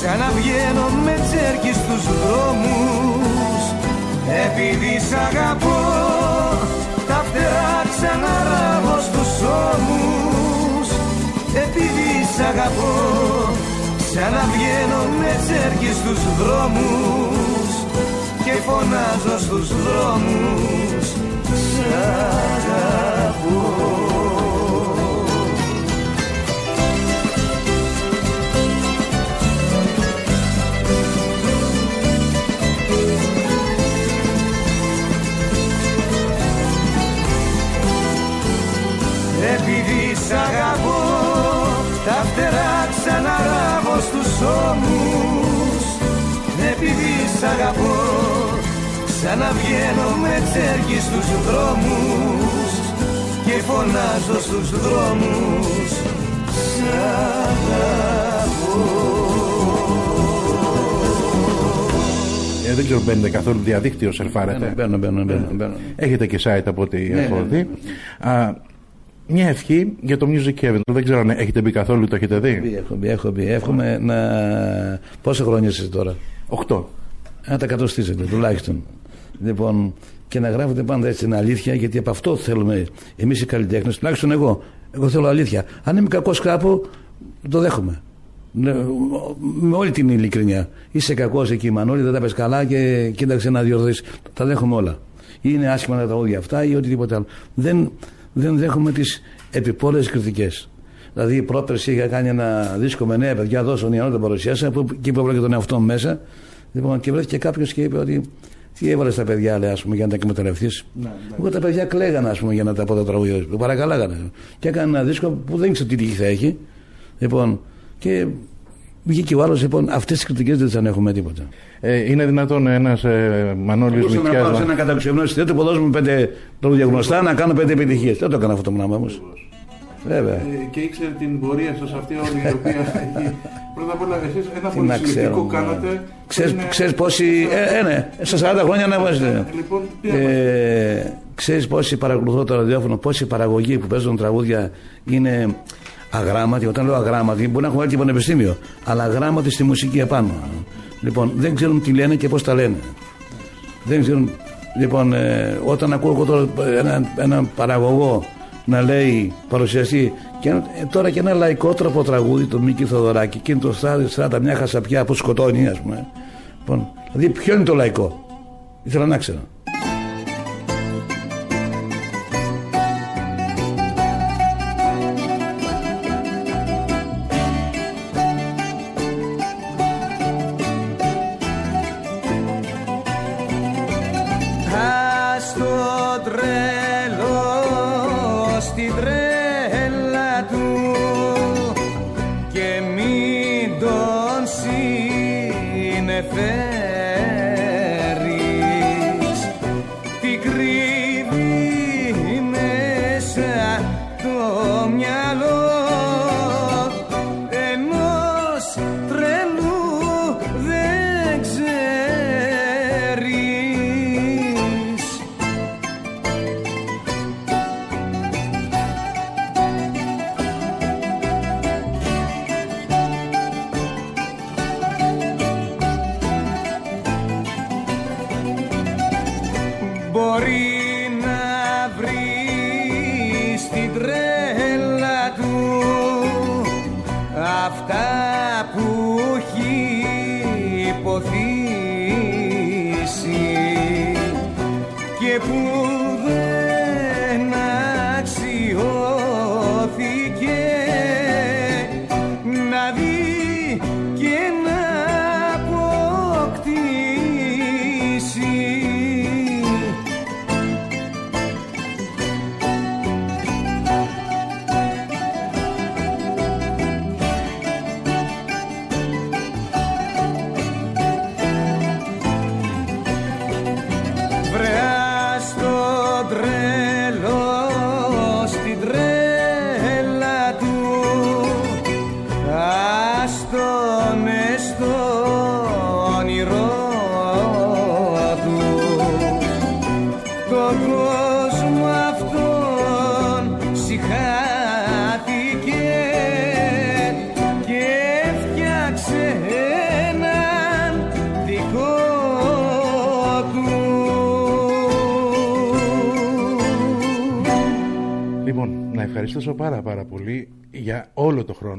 ξαναβγαίνω με τσέρκι στους δρόμους. Επειδή σ' αγαπώ τα φτερά ξαναράβω στους ώμους. Επειδή σ' αγαπώ ξαναβγαίνω με τσέρκι στους δρόμους. Και φωνάζω στους δρόμους Σ' αγαπώ στους ώμους Επειδή σ' αγαπώ ξαναβγαίνω με τσέρκι στους δρόμους και φωνάζω στους δρόμους Σ' αγαπώ Ε, δεν ξέρω μπαίνετε καθόλου διαδίκτυο, σερφάρετε. Μπαίνω, μπαίνω, μπαίνω, μπαίνω. Έχετε και site από ό,τι Ναι, έχω ναι. δει. Α, μια ευχή για το Music Heaven. Δεν ξέρω αν έχετε μπει καθόλου, το έχετε δει. Μπει, Έχω μπει, έχω μπει. Εύχομαι να. Πόσα χρόνια είστε τώρα, Οχτώ. Να τα κατοστήσετε τουλάχιστον. Λοιπόν, και να γράφετε πάντα έτσι την αλήθεια, γιατί από αυτό θέλουμε εμείς οι καλλιτέχνες, τουλάχιστον εγώ. Εγώ θέλω αλήθεια. Αν είμαι κακός κάπου, το δέχομαι. Ναι, Με όλη την ειλικρινιά. Είσαι κακός εκεί, Μανώλη, δεν τα πες καλά και κοίταξε να διορθώσεις. Τα δέχομαι όλα. Ή είναι άσχημα τα τραγούδια αυτά ή οτιδήποτε άλλο. Δεν, δεν δέχομαι τις επιπόλαιες κριτικές. Δηλαδή, πρόπερση είχα κάνει ένα δίσκο με νέα παιδιά, δώσω νέα, δεν παρουσίασα, που, και που έβαλε και τον εαυτό μου μέσα. Λοιπόν, και βρέθηκε κάποιος και είπε ότι τι έβαλε τα παιδιά, λέει, ας πούμε, για να τα εκμεταλλευτείς; Ναι, Εγώ τα παιδιά κλαίγανε, ας πούμε, για να τα πω τα τραγούδια. Το παρακαλάγανε. Και έκανε ένα δίσκο που δεν ήξερα τι τύχη θα έχει. Λοιπόν, και βγήκε ο άλλος, λοιπόν, αυτές τις κριτικές δεν τι ανέχουμε τίποτα. Ε, είναι δυνατόν ένας ε, Μανώλης Μπορούσα να Μητσιάς πάω σε να- ένα καταξιωμένο εστιατόριο που δώσουμε πέντε τραγούδια γνωστά να κάνω πέντε επιτυχίες. Δεν το έκανα αυτό το πράγμα όμω. Βέβαια. Ε, και ήξερε την πορεία σας αυτή όλη η οποία έχει. Πρώτα απ' όλα, εσείς ένα Τι να ξέρω. πολυσυλλεκτικό κάνατε. Ξέρεις, είναι- ξέρεις πόσοι. Ε, ε, ναι, στα 40 χρόνια να βάζετε. Λοιπόν, τι Ε, ξέρεις πόσοι παρακολουθώ το ραδιόφωνο, πόσοι παραγωγοί που παίζουν τραγούδια είναι αγράμματοι. Όταν λέω αγράμματοι, μπορεί να έχουν έρθει και πανεπιστήμιο, αλλά αγράμματοι στη μουσική επάνω. Λοιπόν, δεν ξέρουν τι λένε και πώς τα λένε. Δεν ξέρουν. Λοιπόν, ε, όταν ακούω εγώ τώρα έναν ένα παραγωγό να λέει παρουσιαστή και ένα- ε, τώρα και ένα λαϊκό τρόπο τραγούδι του Μίκη Θοδωράκη και είναι το στράτα, στράτα μια χασαπιά που σκοτώνει, ας πούμε. Λοιπόν, δηλαδή, ποιο είναι το λαϊκό; Ήθελα να ξέρω.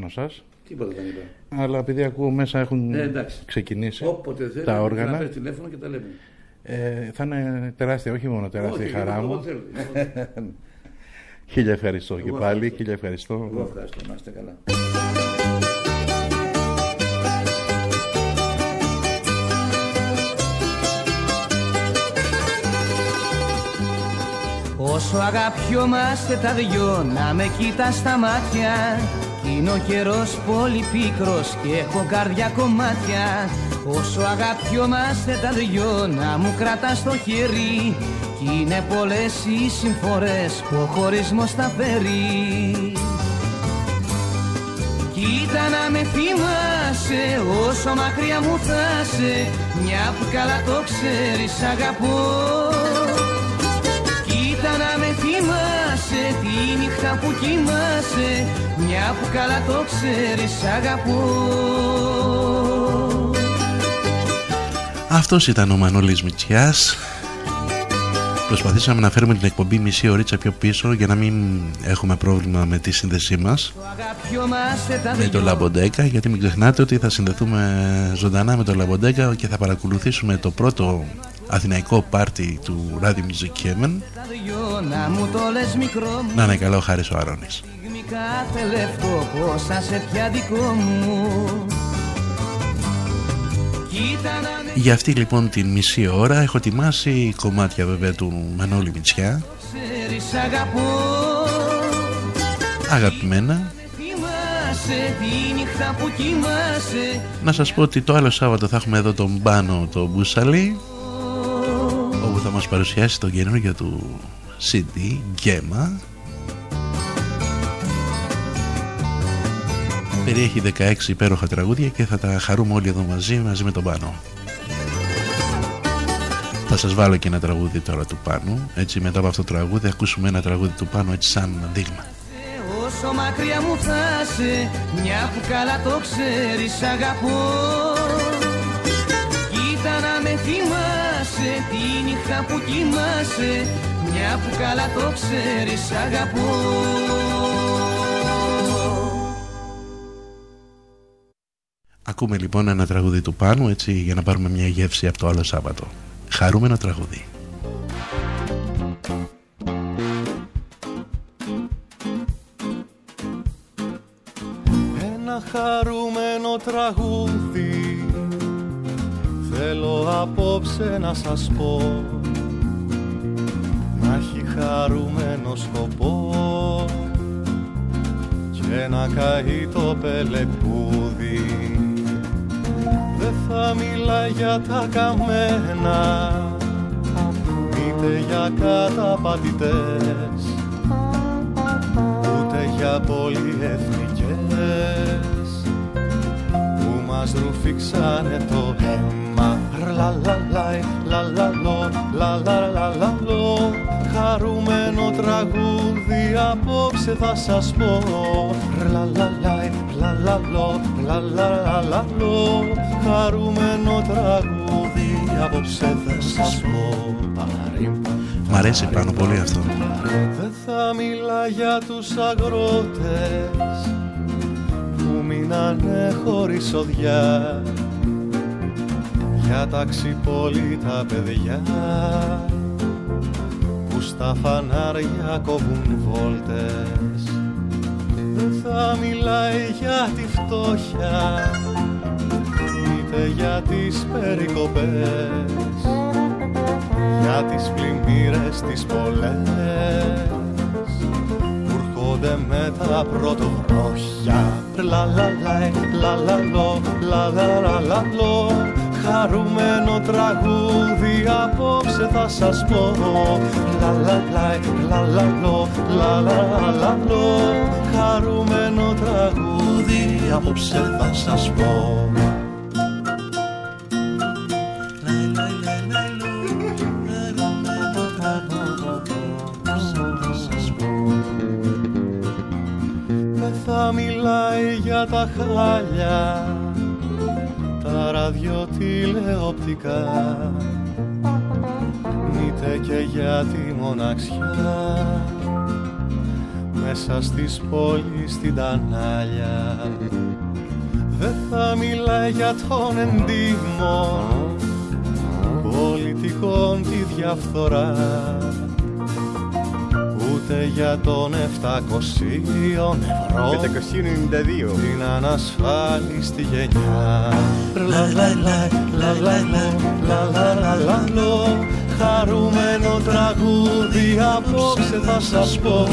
Όλο το χρόνο σας. Τίποτα δεν είπα. Αλλά επειδή ακούω μέσα έχουν Ε, εντάξει. ξεκινήσει Όποτε θέλει, τα να όργανα. πάρει τηλέφωνο και τα λέμε. Ε, θα είναι τεράστια, όχι μόνο τεράστια η Όχι, χαρά εγώ μου. θέλω. Χίλια ευχαριστώ και Εγώ πάλι, ευχαριστώ. χίλια ευχαριστώ. Εγώ ευχαριστώ, να είστε καλά. Όσο αγαπιόμαστε τα δυο να με κοίτα στα μάτια Κι είναι ο καιρός πολύ πίκρος και έχω καρδιά κομμάτια. Όσο αγαπιόμαστε τα δυο να μου κρατάς το χέρι. Κι είναι πολλές οι συμφορές που ο χωρισμός θα φέρει. Κοίτα να με θυμάσαι όσο μακριά μου θα σε Μια που καλά το ξέρεις αγαπώ. Κοίτα να με θυμάσαι τη νύχτα που κοιμάσαι Μια που καλά το ξέρεις αγαπώ. Αυτός ήταν ο Μανώλης Μητσιάς. Προσπαθήσαμε να φέρουμε την εκπομπή μισή ωρίτσα πιο πίσω για να μην έχουμε πρόβλημα με τη σύνδεσή μας. Αγαπιόμαστε τα με το δυο. Λαμποντέκα γιατί μην ξεχνάτε ότι θα συνδεθούμε ζωντανά με το Λαμποντέκα και θα παρακολουθήσουμε το πρώτο αθηναϊκό πάρτι του Radio Music Heaven τα δυο να μου το λες μικρό μου. Να είναι καλό ο Χάρης ο Αρώνης. Στιγμή κάθε λεπτό πως θα σε πια δικό μου. Κοίτα να με Για αυτή λοιπόν την μισή ώρα έχω ετοιμάσει κομμάτια βέβαια του Μανώλη Μητσιά. Ξέρεις αγαπώ. Αγαπημένα. Θυμάσαι τη νύχτα που κοιμάσαι. Να σας πω ότι το άλλο Σάββατο θα έχουμε εδώ τον Πάνο τον Μπούσαλη όπου θα μας παρουσιάσει το καινούργιο του CD Γκέμα Περιέχει 16 υπέροχα τραγούδια και θα τα χαρούμε όλοι εδώ μαζί μαζί με τον Πάνο. Θα σας βάλω και ένα τραγούδι τώρα του Πάνου. Έτσι μετά από αυτό το τραγούδι θα ακούσουμε ένα τραγούδι του Πάνου έτσι σαν δείγμα. Όσο μακριά μου θα σε Μια που καλά το ξέρεις αγαπώ. Κοίτα να με θυμάσαι Τη νύχτα που κοιμάσαι Μια που καλά το ξέρεις αγαπώ Ακούμε λοιπόν ένα τραγούδι του Πάνου έτσι για να πάρουμε μια γεύση από το άλλο Σάββατο. Χαρούμενο τραγούδι. Ένα χαρούμενο τραγούδι Θέλω απόψε να σας πω Να έχει χαρούμενο σκοπό. Και να καεί το πελεκούδι Δεν θα μιλά για τα καμένα Είτε για καταπατητές Ούτε για πολυεθνικές. που μας ρουφήξανε το αίμα. Λαλαλάι, λαλαλό, λαλαλαλαλό. Χαρούμενο τραγούδι απόψε θα σας πω. Λαλαλάι, λαλαλό, λαλαλαλαλό. Χαρούμενο τραγούδι απόψε θα σας πω. Μ' αρέσει πάνω πολύ αυτό. δεν θα μιλά για τους αγρότες. που μείνανε χωρίς οδιά. Για τα ξυπόλυτα παιδιά που στα φανάρια κόβουν βόλτες. Δεν θα μιλάει για τη φτώχεια είτε για τις περικοπές. Για τις πλημμύρες τις πολλές. που έρχονται με τα πρωτοβρόχια Λαλαλάι, λαλαλό, λαλαλαλαλό χαρούμενο τραγούδι απόψε θα σας πω. Λαλαλάι, λαλαλό, λαλαλαλαλό χαρούμενο τραγούδι απόψε θα σας πω μιλάει για τα χάλια τα ραδιοτηλεοπτικά. Μήτε και για τη μοναξιά μέσα στις πόλεις στην τανάλια. Δεν θα μιλάει για τον εντύμο πολιτικών τη διαφθορά ούτε για τον 700 ευρώ 592 την ανασφάλιστη γενιά λα λα λα λα λα λα λα λα λα χαρούμενο τραγούδι απόψε θα σας πω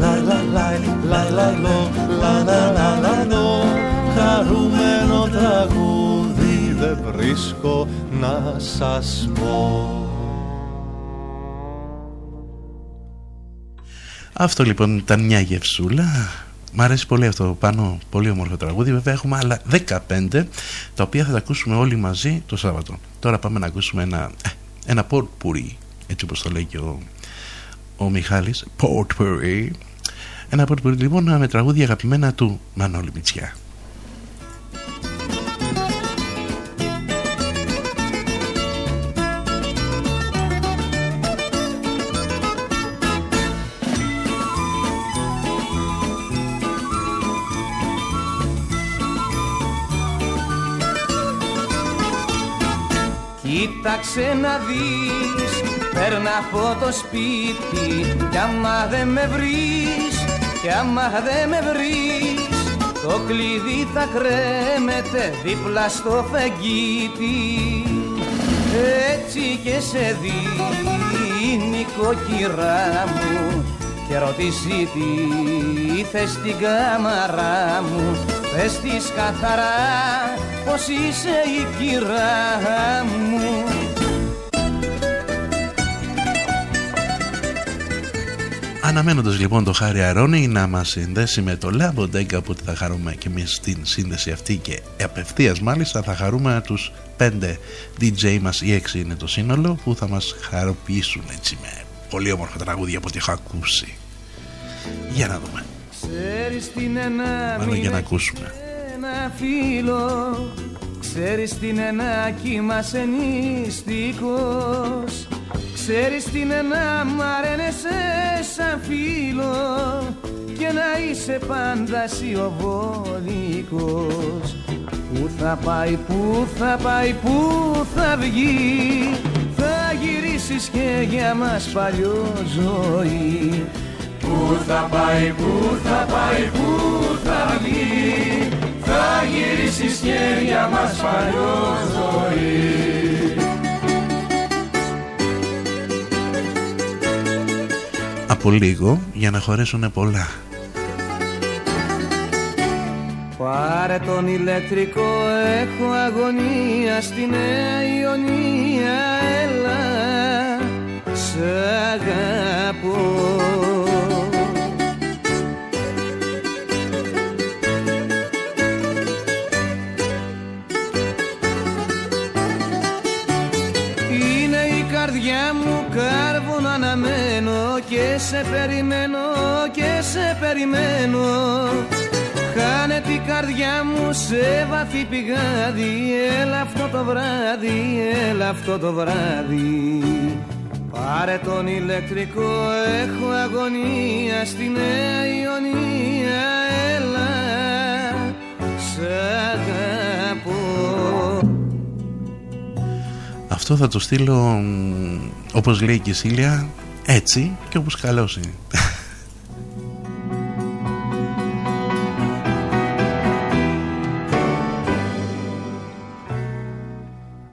λα λα λα λα λα λα λα λα λα χαρούμενο τραγούδι δεν βρίσκω να σας πω Αυτό λοιπόν ήταν μια γευσούλα Μ' αρέσει πολύ αυτό πάνω, πολύ όμορφο τραγούδι. Βέβαια έχουμε άλλα 15 τα οποία θα τα ακούσουμε όλοι μαζί το Σάββατο. Τώρα πάμε να ακούσουμε ένα, ένα πορτπουρί, έτσι όπως το λέει και ο, ο Μιχάλης. Πορτπουρί. Ένα πορτπουρί λοιπόν με τραγούδια αγαπημένα του Μανώλη Μητσιά. Κοίταξε να δεις, παίρνα από το σπίτι Κι άμα δεν με βρεις, κι άμα δεν με βρεις Το κλειδί θα κρέμεται δίπλα στο φεγγίτι. Έτσι και σε δίνει κοκκυρά μου και ρωτήσει τι θες στην κάμαρά μου. Πες της καθαρά πως είσαι η κυρά μου Αναμένοντας λοιπόν το Χάρη Αρώνη να μας συνδέσει με το Λαμποντέγκα που θα χαρούμε και εμείς στην σύνδεση αυτή και απευθείας μάλιστα θα χαρούμε τους πέντε DJ μας ή έξι είναι το σύνολο που θα μας χαροποιήσουν έτσι με πολύ όμορφα τραγούδια από ό,τι έχω ακούσει. Για να δούμε. Ξέρεις την ένα Μάλλον για να ακούσουμε. ένα φίλο. Ξέρεις την ένα κύμας ενίστικος Ξέρεις την ένα μ' αρένεσαι σαν φίλο Και να είσαι πάντα σιωβολικός Πού θα πάει, πού θα πάει, πού θα βγει Θα γυρίσεις και για μας παλιό ζωή. Πού θα πάει, πού θα πάει, πού θα βγει Θα γυρίσεις και για μας παλιό ζωή Από λίγο για να χωρέσουν πολλά Πάρε τον ηλεκτρικό, έχω αγωνία στη Νέα Ιωνία, έλα, σ' αγαπώ. Σε περιμένω και σε περιμένω. Χάνε την καρδιά μου σε βαθύ πηγάδι. Έλα αυτό το βράδυ, έλα αυτό το βράδυ. Πάρε τον ηλεκτρικό, έχω αγωνία στη Νέα Ιωνία. Έλα, σ' αγαπώ. Αυτό θα το στείλω μ, όπως λέει και η Σίλια έτσι και όπως καλώς είναι.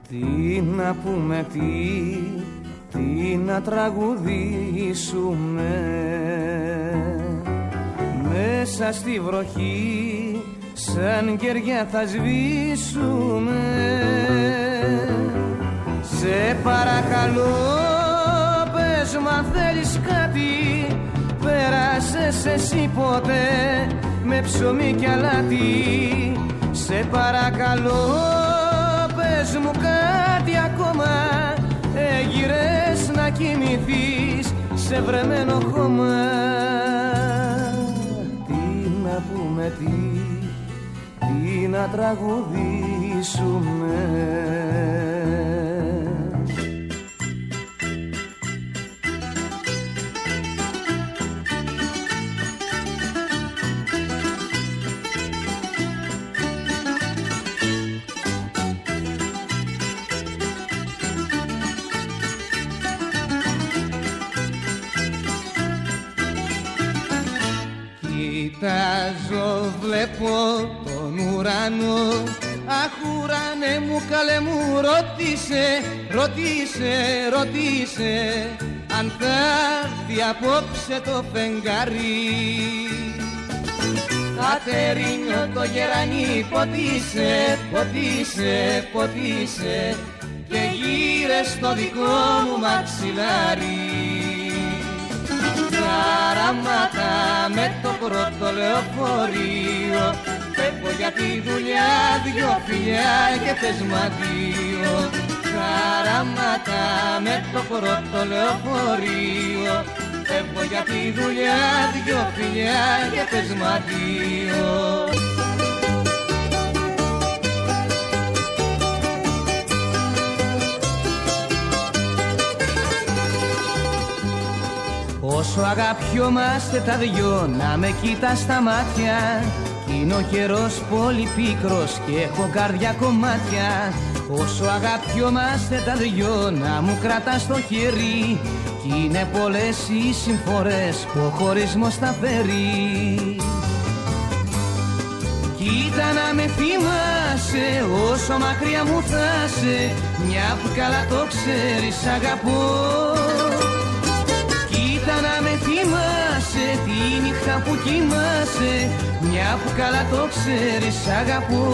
Τι να πούμε, τι, τι να τραγουδήσουμε. Μέσα στη βροχή σαν κεριά θα σβήσουμε. Σε παρακαλώ πες μου αν θέλεις κάτι Πέρασες εσύ ποτέ. Με ψωμί και αλάτι Σε παρακαλώ. Πες μου κάτι ακόμα Έγειρες να κοιμηθείς σε βρεμένο χώμα. Τι να πούμε τι, τι να τραγουδήσουμε Κοιτάζω, βλέπω τον ουρανό. Αχ ουρανέ μου καλέ μου ρωτήσε, ρωτήσε, ρωτήσε Αν θα έρθει απόψε το φεγγάρι. Ατερίνιο το γερανί ποτίσε, ποτίσε, ποτίσε. Και γύρε στο δικό μου μαξιλάρι χαράματα με το πρώτο λεωφορείο. Φεύγω για τη δουλειά δυο φιλιά και θες δύο Χαράματα με το πρώτο λεωφορείο. Φεύγω για τη δουλειά δυο φιλιά και θες δύο Όσο αγαπιόμαστε τα δυο να με κοίτα στα μάτια. Κι είναι ο καιρός πολύ πίκρος και έχω καρδιά κομμάτια. Όσο αγαπιόμαστε τα δυο να μου κρατάς το χέρι. Κι είναι πολλές οι συμφορές που ο χωρισμός θα φέρει. Κοίτα να με θυμάσαι όσο μακριά μου θα Μια που καλά το ξέρεις αγαπώ Κοίτα να με θυμάσαι τη νύχτα που κοιμάσαι. Μια που καλά το ξέρεις αγαπώ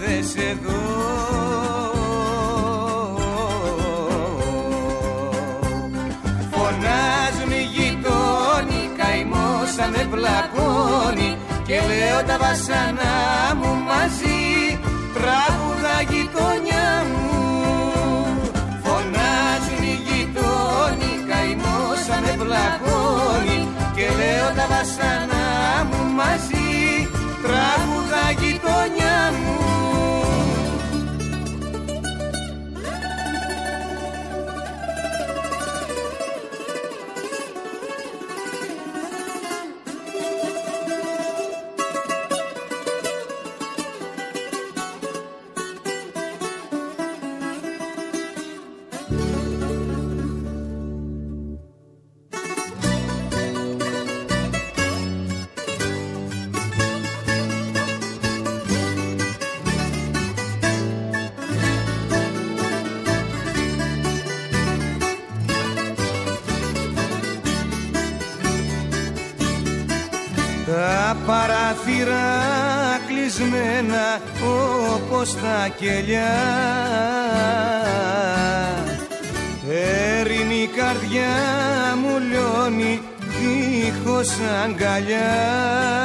αν δεν σε δω Φωνάζουν οι γειτόνι, καημός αν δεν πλακώνει και λέω τα βασανά μου μαζί. Τραγουδά γειτονιά μου. Φωνάζουν οι γειτόνι, καημός αν δεν πλακώνει και λέω τα βασανά μου μαζί. Τραγουδά γειτονιά μου όπως τα κελιά. Έρινη καρδιά μου λιώνει δίχως αγκαλιά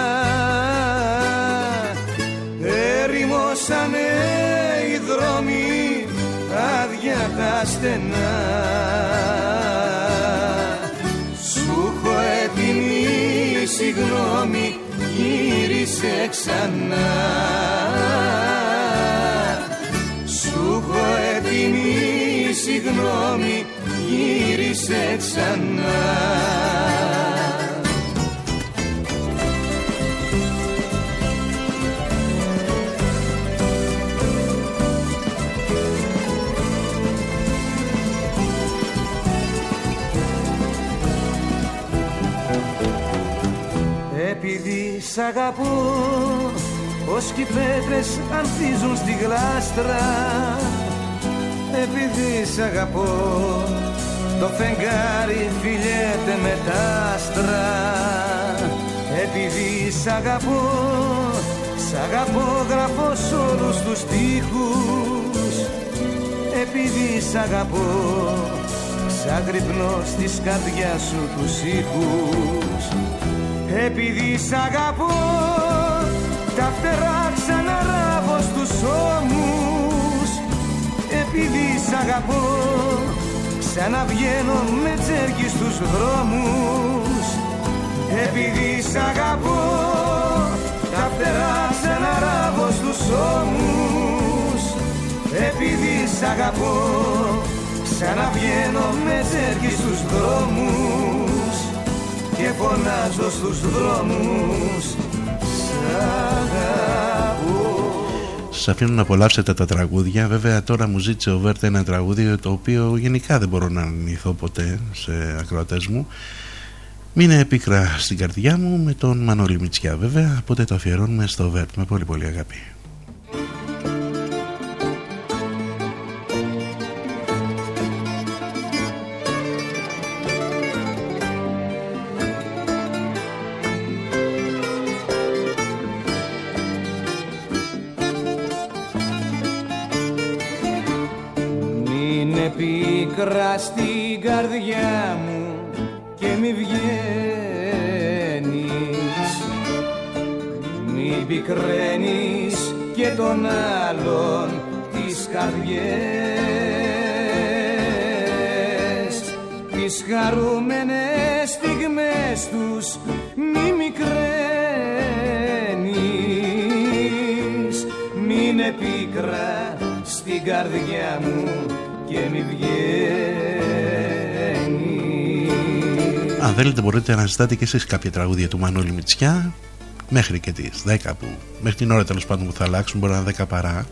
γύρισε ξανά επειδή σ' αγαπώ Ως κι οι πέτρες ανθίζουν στη γλάστρα. Επειδή σ' αγαπώ Το φεγγάρι φιλιέται με τα άστρα. Επειδή σ' αγαπώ Σ' αγαπώ γράφω σ' όλους τους στίχους. Επειδή σ' αγαπώ Ξαγρυπνώ στις καρδιάς σου τους ήχους. Επειδή σ' αγαπώ τα φτερά ξαναράβω στους ώμους. Επειδή σ' αγαπώ Σαν να βγαίνω με τσέρκι στους δρόμους. Επειδή σ' αγαπώ Τα φτερά ξαναράβω στους ώμους. Επειδή σ' αγαπώ Σαν να βγαίνω με τσέρκι στους δρόμους. Και φωνάζω στους δρόμους Σ' αγαπώ Σας αφήνω να απολαύσετε τα τραγούδια. Βέβαια, τώρα μου ζήτησε ο Βέρτα ένα τραγούδι το οποίο γενικά δεν μπορώ να αρνηθώ ποτέ σε ακροατές μου. Μείνε πίκρα στην καρδιά μου με τον Μανώλη Μητσιά, βέβαια. Οπότε το αφιερώνουμε στο Βέρτ με πολύ πολύ αγάπη. Καρδιές. Τις χαρούμενες στιγμές τους μη μικραίνεις. Μην πίκρα στην καρδιά μου και μη βγαίνεις. Αν θέλετε μπορείτε να ζητάτε και εσείς κάποια τραγούδια του Μανώλη Μητσιά. Μέχρι και τις 10 που μέχρι την ώρα τέλος πάντων που θα αλλάξουν μπορεί να είναι 10 παρά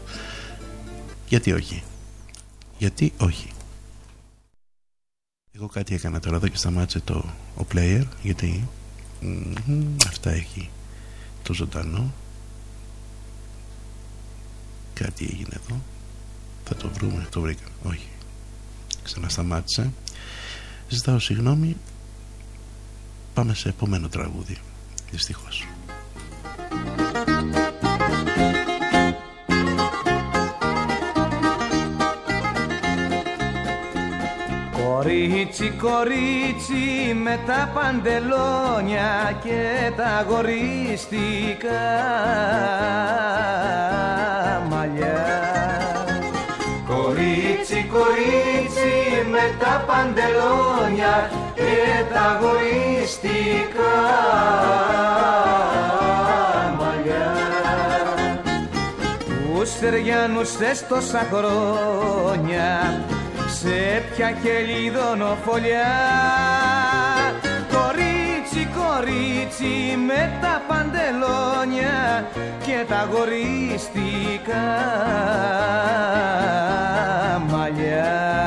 γιατί όχι; Γιατί όχι; Εγώ κάτι έκανα τώρα εδώ και σταμάτησε το ο player γιατί αυτά έχει το ζωντανό κάτι έγινε εδώ θα το βρούμε, το βρήκα. Όχι. Ξανασταμάτησε. Ζητάω συγγνώμη. Πάμε σε επόμενο τραγούδι. Δυστυχώς. Κορίτσι, κορίτσι με τα παντελόνια και τα γορίστικα μαλλιά. Κορίτσι, κορίτσι με τα παντελόνια και τα γοριστικά μαλλιά. Που στεριάνουσες τόσα χρόνια σε ποια χελιδονοφολιά Κορίτσι, κορίτσι με τα παντελόνια και τα γοριστικά μαλλιά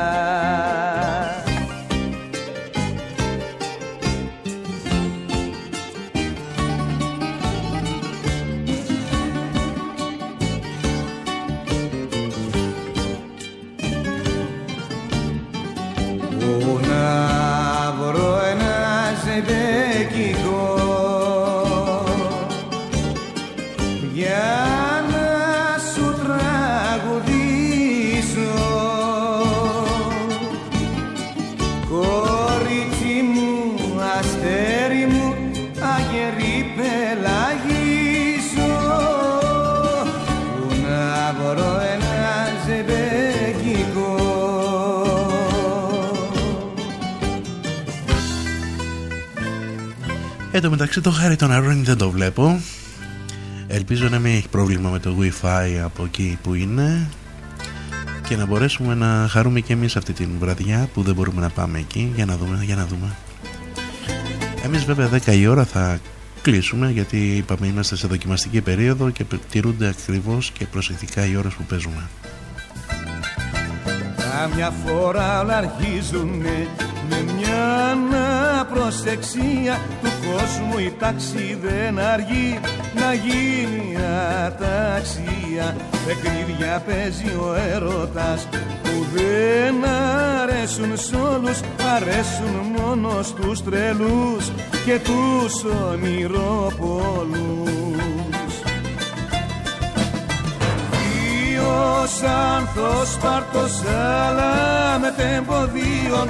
Εν τω μεταξύ το χάρη των Αρώνη δεν το βλέπω. Ελπίζω να μην έχει πρόβλημα με το wifi από εκεί που είναι Και να μπορέσουμε να χαρούμε και εμείς αυτή την βραδιά που δεν μπορούμε να πάμε εκεί. Για να δούμε, για να δούμε. Εμείς βέβαια 10 η ώρα θα κλείσουμε γιατί είπαμε είμαστε σε δοκιμαστική περίοδο και τηρούνται ακριβώς και προσεκτικά οι ώρες που παίζουμε Καμιά φορά όλα αρχίζουνε με μια προσεξία του κόσμου η τάξη δεν αργεί να γίνει αταξία. Παιχνίδια παίζει ο έρωτας που δεν αρέσουν σ' όλους αρέσουν μόνος στους τρελούς και τους ονειροπολούς άνθος πάρτος αλλά με τεμποδίων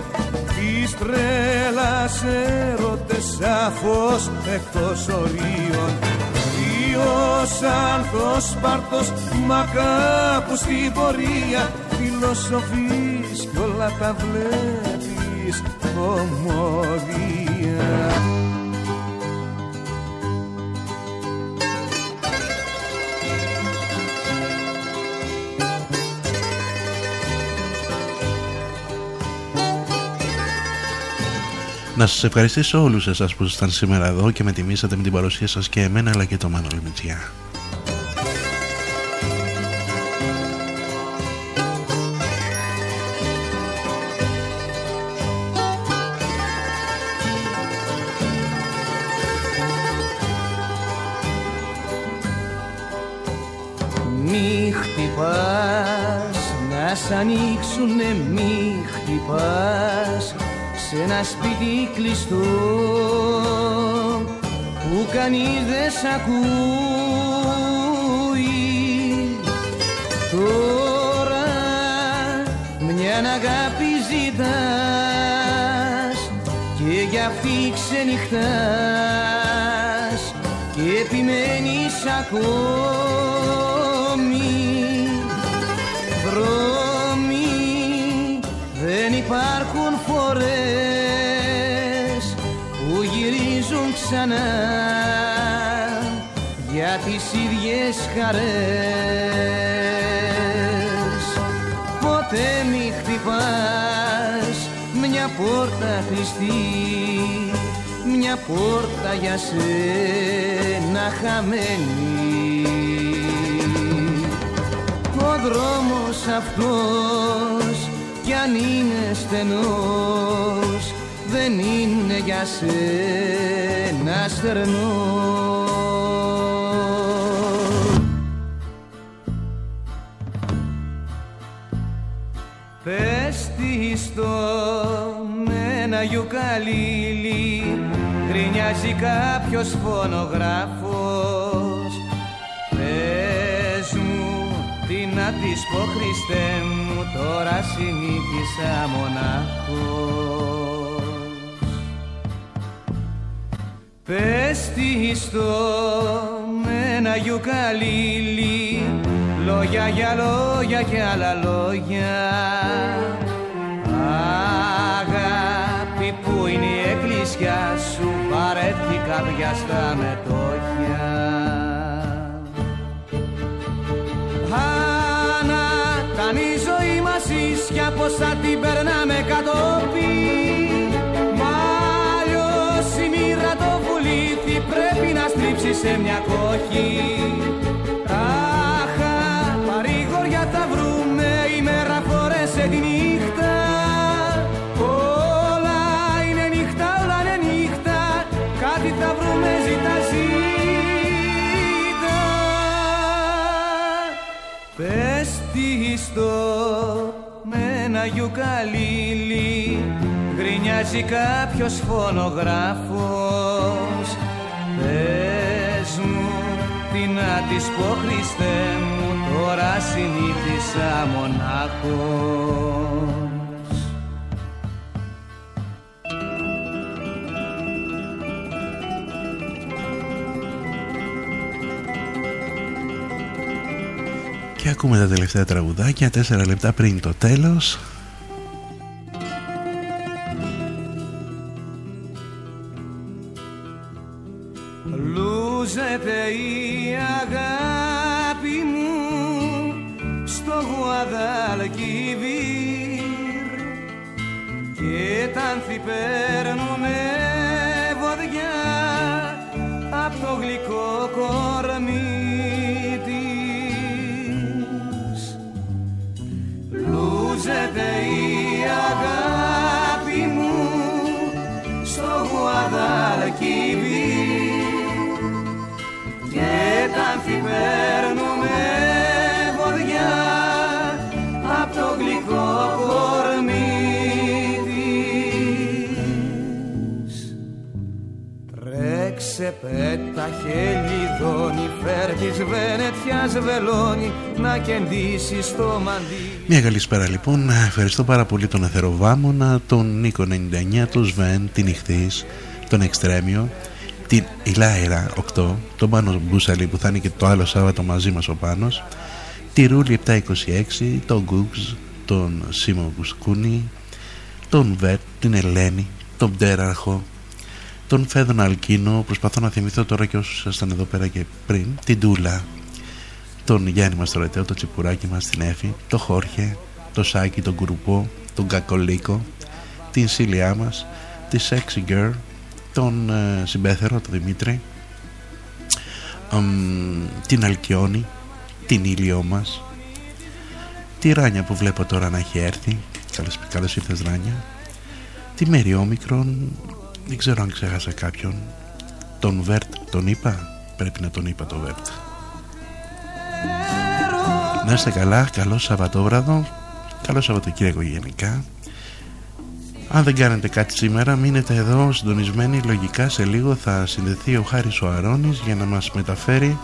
της τρέλας έρωτες σαφώς εκτός ορίων. Ποιος άνθος πάρτος μα κάπου στην πορεία φιλοσοφείς κι όλα τα βλέπεις κομμωδία Να σας ευχαριστήσω όλους εσάς που ήσασταν σήμερα εδώ και με τιμήσατε με την παρουσία σας και εμένα αλλά και το Μάνολη Μητσιά. Μη χτυπάς, να σ' ανοίξουνε μη χτυπάς σε ένα σπίτι κλειστό που κανείς δεν σ' ακούει. Τώρα μια αγάπη ζητάς και για αυτή ξενυχτάς και επιμένεις ακόμη ξανά για τις ίδιες χαρές. Ποτέ μη χτυπάς μια πόρτα κλειστή μια πόρτα για σένα χαμένη. Ο δρόμος αυτός κι αν είναι στενός δεν είναι για σένα στερνός Πες τη στο με ένα γιουκαλίλι γκρινιάζει κάποιος φωνογράφος. Πες μου τι να της πω Χριστέ μου τώρα συνήθισα μονάχος Πες τη στο με ένα γιουκαλίλι λόγια για λόγια και άλλα λόγια. Αγάπη που είναι η εκκλησιά σου παρέθη καρδιά στα μετόχια. Άννα, ήταν η ζωή μας ίσια πως θα την περνάμε κατόπι σε μια κόχη Αχα, παρήγορια θα βρούμε ημέρα φορέσε τη νύχτα. Όλα είναι νύχτα, όλα είναι νύχτα Κάτι θα βρούμε ζητά ζήτα Πες τη στο με ένα γιουκαλίλι Γκρινιάζει κάποιος φωνογράφος. Πες μου τι να της πω Χριστέ μου Τώρα συνήθισα μονάχος. Και ακούμε τα τελευταία τραγουδάκια 4 λεπτά πριν το τέλος πέτα χελιδόνι, φέρ της Βενετιάς βελόνι να κεντήσει το μαντί. Μια καλή σπέρα λοιπόν, ευχαριστώ πάρα πολύ τον Εθεροβάμωνα, τον Νίκο 99, τον Σβέν, την Ιχθής, τον Εξτρέμιο την Ηλάιρα 8 τον Πάνο Μπούσαλη που θα είναι και το άλλο Σάββατο μαζί μας ο Πάνος τη Ρούλη 726 τον Γκούξ τον Σίμω Μπουσκούνη τον Βέτ, την Ελένη τον Πτέραρχο τον Φέδων Αλκίνο προσπαθώ να θυμηθώ τώρα και όσους ήσασταν εδώ πέρα και πριν την Τούλα. Τον Γιάννη μας το Ρετέο, το Τσιπουράκι μας, την Έφη τον Χόρχε, το Σάκη, τον Κουρουπό τον Κακολίκο την Σίλιά μας τη Sexy Girl τον ε, Συμπέθερο, τον Δημήτρη την Αλκιόνη την Ήλιό μας τη Ράνια που βλέπω τώρα να έχει έρθει. Καλώς, καλώς ήρθες Ράνια. Τη Μεριόμικρον δεν ξέρω αν ξέχασα κάποιον. Τον Βέρτ τον είπα; Πρέπει να τον είπα το Βέρτ. Να είστε καλά καλό Σαββατόβραδο καλό Σαββατοκύριακο γενικά. Αν δεν κάνετε κάτι σήμερα μείνετε εδώ συντονισμένοι. Λογικά σε λίγο θα συνδεθεί ο Χάρης ο Αρώνης για να μας μεταφέρει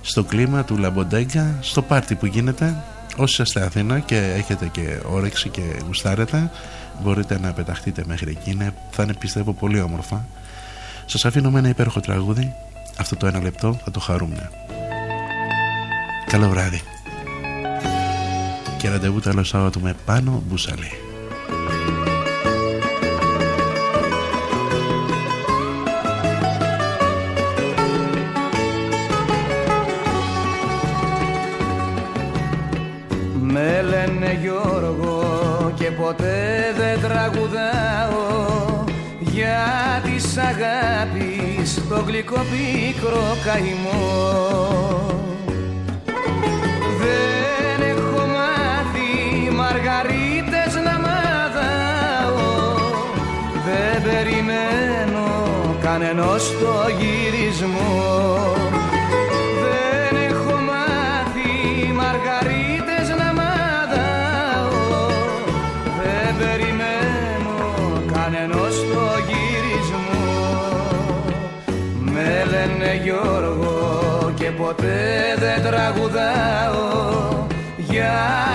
στο κλίμα του Λαμποντέγκα στο πάρτι που γίνεται. Όσοι είστε Αθήνα και έχετε και όρεξη και γουστάρετε μπορείτε να πεταχτείτε μέχρι εκεί θα είναι πιστεύω πολύ όμορφα. Σας αφήνω με ένα υπέροχο τραγούδι. Αυτό το ένα λεπτό θα το χαρούμε. Καλό βράδυ. Και ραντεβού το άλλο Σάββατο με πάνω μπουσαλή ποτέ δεν τραγουδάω για της αγάπης το γλυκό πίκρο καημό. Δεν έχω μάθει μαργαρίτες να μάθαω δεν περιμένω κανενός το γυρισμό ποτέ δεν τραγουδάω για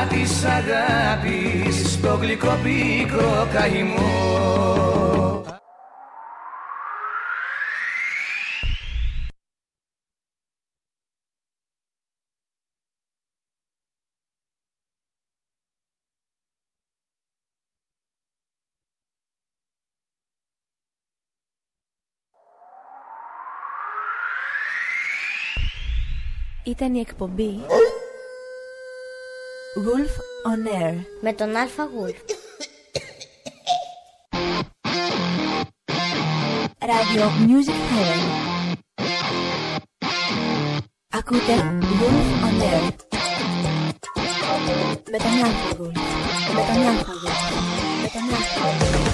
της αγάπης στο γλυκό πίκρο καημό Ήταν η εκπομπή Wolf on Air με τον Αλφα Wolf. Radio Music Heaven. Ακούτε Wolf on Air με τον Alfa Wolf. Με τον Alfa Wolf. Με τον Alfa Wolf.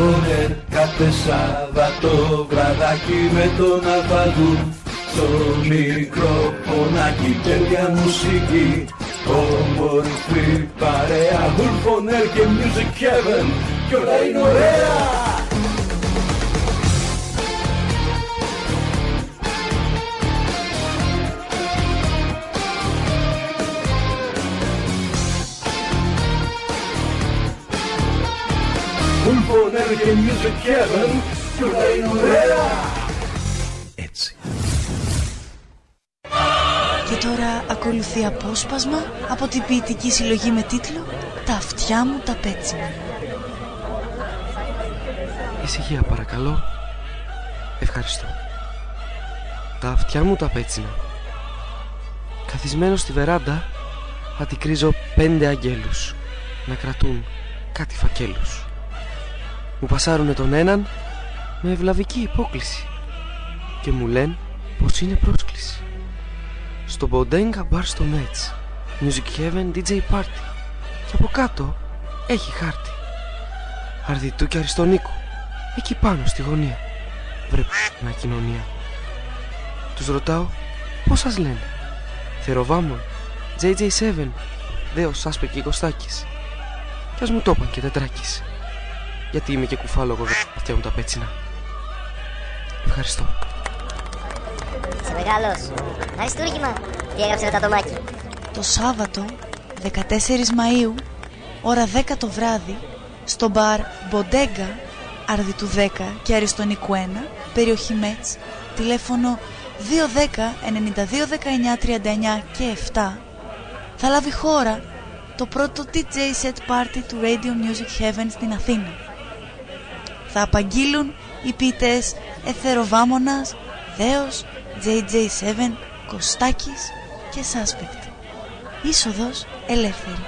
On Air κάθε Σάββατο βραδάκι με τον Αλφα Wolf στο μικρόφωνάκι τέλεια μουσική. Όμορφη παρέα Wolf και Music Heaven. Κι όλα είναι ωραία. Wolf και Music Heaven. Κι όλα είναι ωραία τώρα ακολουθεί απόσπασμα από την ποιητική συλλογή με τίτλο «Τα αυτιά μου τα πέτσινα». Ησυχία παρακαλώ. Ευχαριστώ. Τα αυτιά μου τα πέτσινα. Καθισμένο στη βεράντα αντικρίζω πέντε αγγέλους να κρατούν κάτι φακέλους. Μου πασάρουνε τον έναν με ευλαβική υπόκληση και μου λένε πως είναι πρόσκληση στο Bodega Bar στο Metz. Music Heaven DJ Party. Και από κάτω έχει χάρτη. Αρδιτού και Αριστονίκου. Εκεί πάνω στη γωνία. Βρε μια κοινωνία. Τους ρωτάω πως σας λένε; Θεροβάμων JJ7 Δέος Σάσπε και Κωστάκης. Κι ας μου το είπαν και τετράκης. Γιατί είμαι και κουφάλογο δε μου τα πέτσινα. Ευχαριστώ Είσαι μεγάλος. Αριστούργημα. Τι έγραψε το ατομάκι. Το Σάββατο, 14 Μαΐου, ώρα 10 το βράδυ, στο μπαρ Bodega, Άρδη του 10 και Αριστονικού 1, περιοχή Μέτς, τηλέφωνο 210 92 19 39 και 7, θα λάβει χώρα το πρώτο DJ set party του Radio Music Heaven στην Αθήνα. Θα απαγγείλουν οι ποιητές Εθεροβάμωνας, Δέος, JJ7, Κωστάκης και Suspect. Είσοδος ελεύθερη.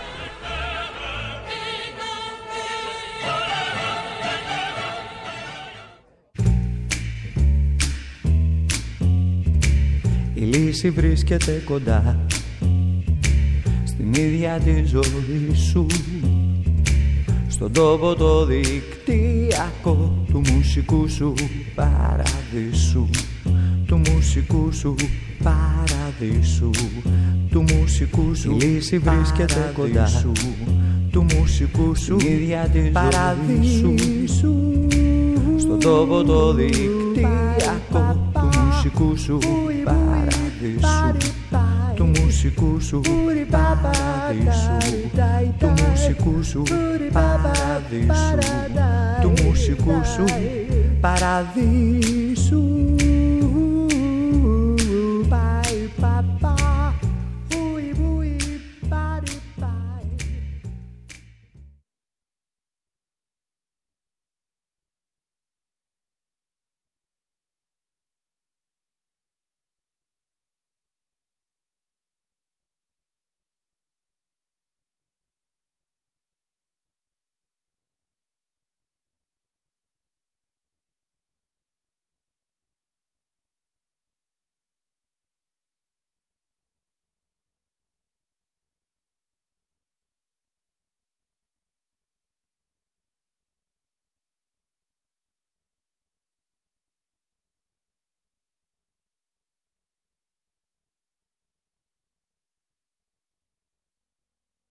Η λύση βρίσκεται κοντά Στην ίδια τη ζωή σου Στον τόπο το δικτυακό Του μουσικού σου παραδείσου Του μουσικού σου παραδείσου. Του μουσικού σου Η λύση βρίσκεται κοντά. Του μουσικού σου Στην ίδια τη ζωή σου. Στον τόπο το δικτυακό μουσικού σου παραδείσου. του μουσικού σου παραδείσου. του μουσικού σου παραδείσου. του μουσικού σου παραδείσου